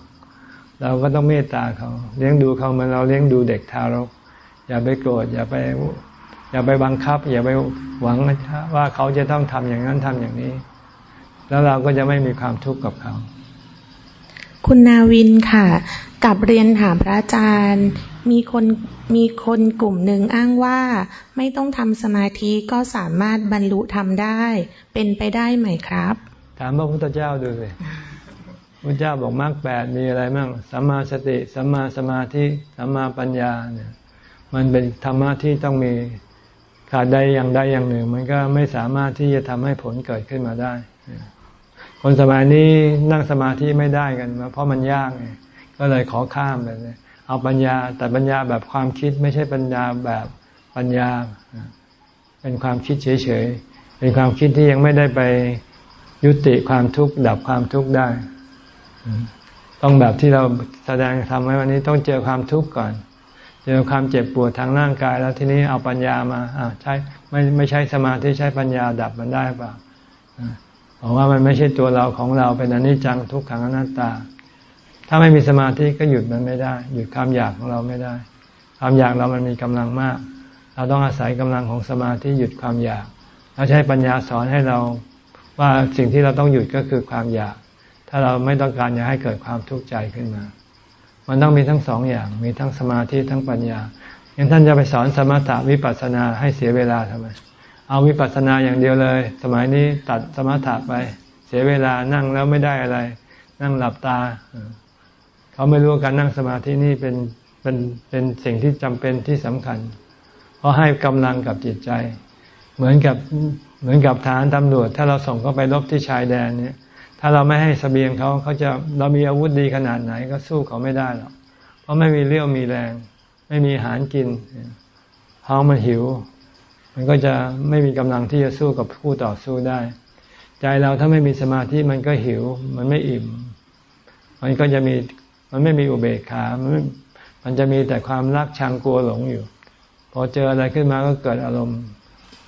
เราก็ต้องเมตตาเขา เลี้ยงดูเขาเหมือนเราเลี้ยงดูเด็กทารก อย่าไปโกรธอย่าไปอย่าไปบังคับ อย่าไปหวังว่าเขาจะต้องทำอย่างนั้นทำอย่างนี้ แล้วเราก็จะไม่มีความทุกข์กับเขา คุณนาวินค่ะกับเรียนถามพระอาจารย์ มีคนมีคนกลุ่มหนึ่งอ้างว่า ไม่ต้องทำสมาธิก็สามารถบรรลุทำได้ เป็นไปได้ไหมครับ ถามพระพุทธเจ้าดูสิพระเจ้าบอกมรรคแปดมีอะไรบ้างสัมมาสติสัมมาสมาธิสัมมาปัญญาเนี่ย มันเป็นธรรมะที่ต้องมีขาดใดอย่างใดอย่างหนึ่ง มันก็ไม่สามารถที่จะทำให้ผลเกิดขึ้นมาได้ คนสมัยนี้นั่งสมาธิไม่ได้กัน เพราะมันยากไงก็เลยขอข้ามไปเลย เอาปัญญา แต่ปัญญาแบบความคิดไม่ใช่ปัญญาแบบปัญญา เป็นความคิดเฉยๆ เป็นความคิดที่ยังไม่ได้ไปยุติความทุกข์ดับความทุกข์ได้ ต้องแบบที่เราแสดงทำไว้วันนี้ต้องเจอความทุกข์ก่อนเจอความเจ็บปวดทางร่างกาย แล้วทีนี้เอาปัญญามาใช้ไม่ไม่ใช่สมาธิใช้ปัญญาดับมันได้เปล่าบอกว่ามันไม่ใช่ตัวเราของเราเป็นอนิจจังทุกขังอนัตตา ถ้าไม่มีสมาธิก็หยุดมันไม่ได้ หยุดความอยากของเราไม่ได้ ความอยากเรามันมีกำลังมาก เราต้องอาศัยกำลังของสมาธิหยุดความอยากแล้วใช้ปัญญาสอนให้เราว่าสิ่งที่เราต้องหยุดก็คือความอยาก ถ้าเราไม่ต้องการอยากให้เกิดความทุกข์ใจขึ้นมา มันต้องมีทั้งสองอย่าง มีทั้งสมาธิทั้งปัญญาอย่างท่านจะไปสอนสมถะวิปัสสนาให้เสียเวลาทำไม เอาวิปัสสนาอย่างเดียวเลย สมัยนี้ตัดสมถะไป เสียเวลานั่งแล้วไม่ได้อะไร นั่งหลับตา เขาไม่รู้การนั่งสมาธินี่เป็นเป็นเป็นสิ่งที่จำเป็นที่สำคัญ เพราะให้กำลังกับจิตใจ เหมือนกับเหมือนกับฐานตำรวจ ถ้าเราส่งเขาไปรบที่ชายแดนเนี่ย ถ้าเราไม่ให้สเสบียงเขาเขาจะเรามีอาวุธดีขนาดไหนก็สู้เขาไม่ได้หรอกเพราะไม่มีเรี่ยวมีแรง ไม่มีอาหารกินท้องมันหิว มันก็จะไม่มีกำลังที่จะสู้กับผู้ต่อสู้ได้ ใจเราถ้าไม่มีสมาธิมันก็หิว มันไม่อิ่ม มันก็จะมี มันไม่มีอุเบกขา มันมันจะมีแต่ความรักชังกลัวหลงอยู่ พอเจออะไรขึ้นมาก็เกิดอารมณ์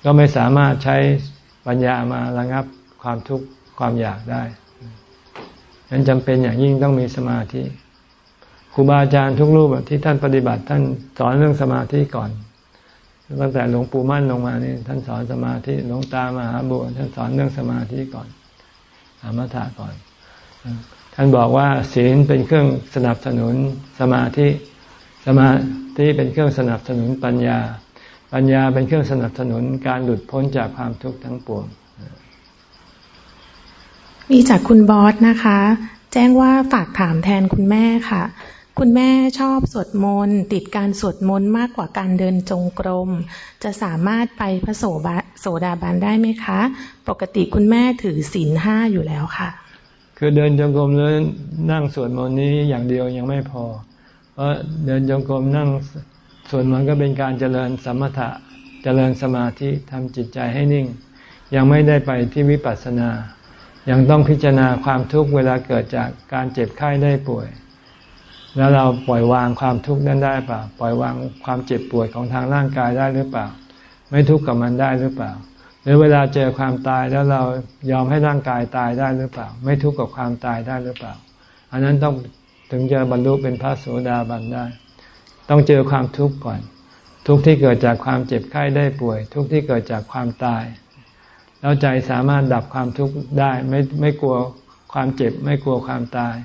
ก็ไม่สามารถใช้ปัญญามาระงับความทุกข์ความอยากได้ฉะนั้นจำเป็นอย่างยิ่งต้องมีสมาธิครูบาอาจารย์ทุกรูปที่ท่านปฏิบัติ ท่านสอนเรื่องสมาธิก่อนตั้งแต่หลวงปู่มั่นลงมานี่ท่านสอนสมาธิหลวงตามหาบุตรท่านสอนเรื่องสมาธิก่อนสมถะก่อน ท่านบอกว่าศีลเป็นเครื่องสนับสนุนสมาธิสมาธิเป็นเครื่องสนับสนุนปัญญา ปัญญาเป็นเครื่องสนับสนุนการหลุดพ้นจากความทุกข์ทั้งปวง มีจากคุณบอสนะคะ แจ้งว่าฝากถามแทนคุณแม่ค่ะ คุณแม่ชอบสวดมนต์ติดการสวดมนต์มากกว่าการเดินจงกรม จะสามารถไปพระโสดาบันได้ไหมคะ ปกติคุณแม่ถือศีลห้าอยู่แล้วค่ะ คือเดินจงกรมแล้วนั่งสวดมนต์นี้อย่างเดียวยังไม่พอ เพราะเดินจงกรมนั่งสวนมันก็เป็นการเจริญสมถะเจริญสมาธิทำจิตใจให้นิ่ง ยังไม่ได้ไปที่วิปัสสนา ยังต้องพิจารณาความทุกข์เวลาเกิดจากการเจ็บไข้ได้ป่วย แล้วเราปล่อยวางความทุกข์นั้นได้เปล่า ปล่อยวางความเจ็บปวดของทางร่างกายได้หรือเปล่า ไม่ทุกข์กับมันได้หรือเปล่า หรือเวลาเจอความตายแล้วเรายอมให้ร่างกายตายได้หรือเปล่า ไม่ทุกข์กับความตายได้หรือเปล่า อันนั้นต้องถึงจะบรรลุเป็นพระโสดาบันได้ ต้องเจอความทุกข์ก่อน ทุกข์ที่เกิดจากความเจ็บไข้ได้ป่วย ทุกข์ที่เกิดจากความตาย แล้วใจสามารถดับความทุกข์ได้ไม่ไม่กลัวความเจ็บ ไม่กลัวความตาย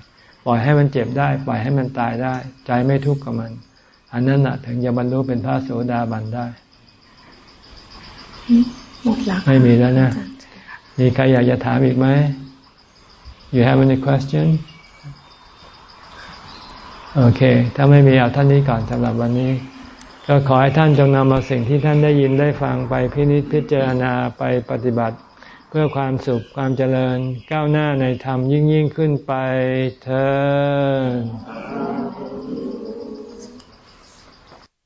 ปล่อยให้มันเจ็บได้ ปล่อยให้มันตายได้ ใจไม่ทุกข์กับมัน อันนั้นนะถึงจะบรรลุเป็นพระโสดาบันได้ หมดแล้วไม่มีแล้วนะ มีใครอยากจะถามอีกไหม You have any question โอเค ถ้าไม่มีเอาท่านนี้ก่อนสำหรับวันนี้ ก็ขอให้ท่านจงนำเอาสิ่งที่ท่านได้ยินได้ฟังไปพินิจพิจารณาไปปฏิบัติ เพื่อความสุขความเจริญ ก้าวหน้าในธรรมยิ่งยิ่งขึ้นไปเธอ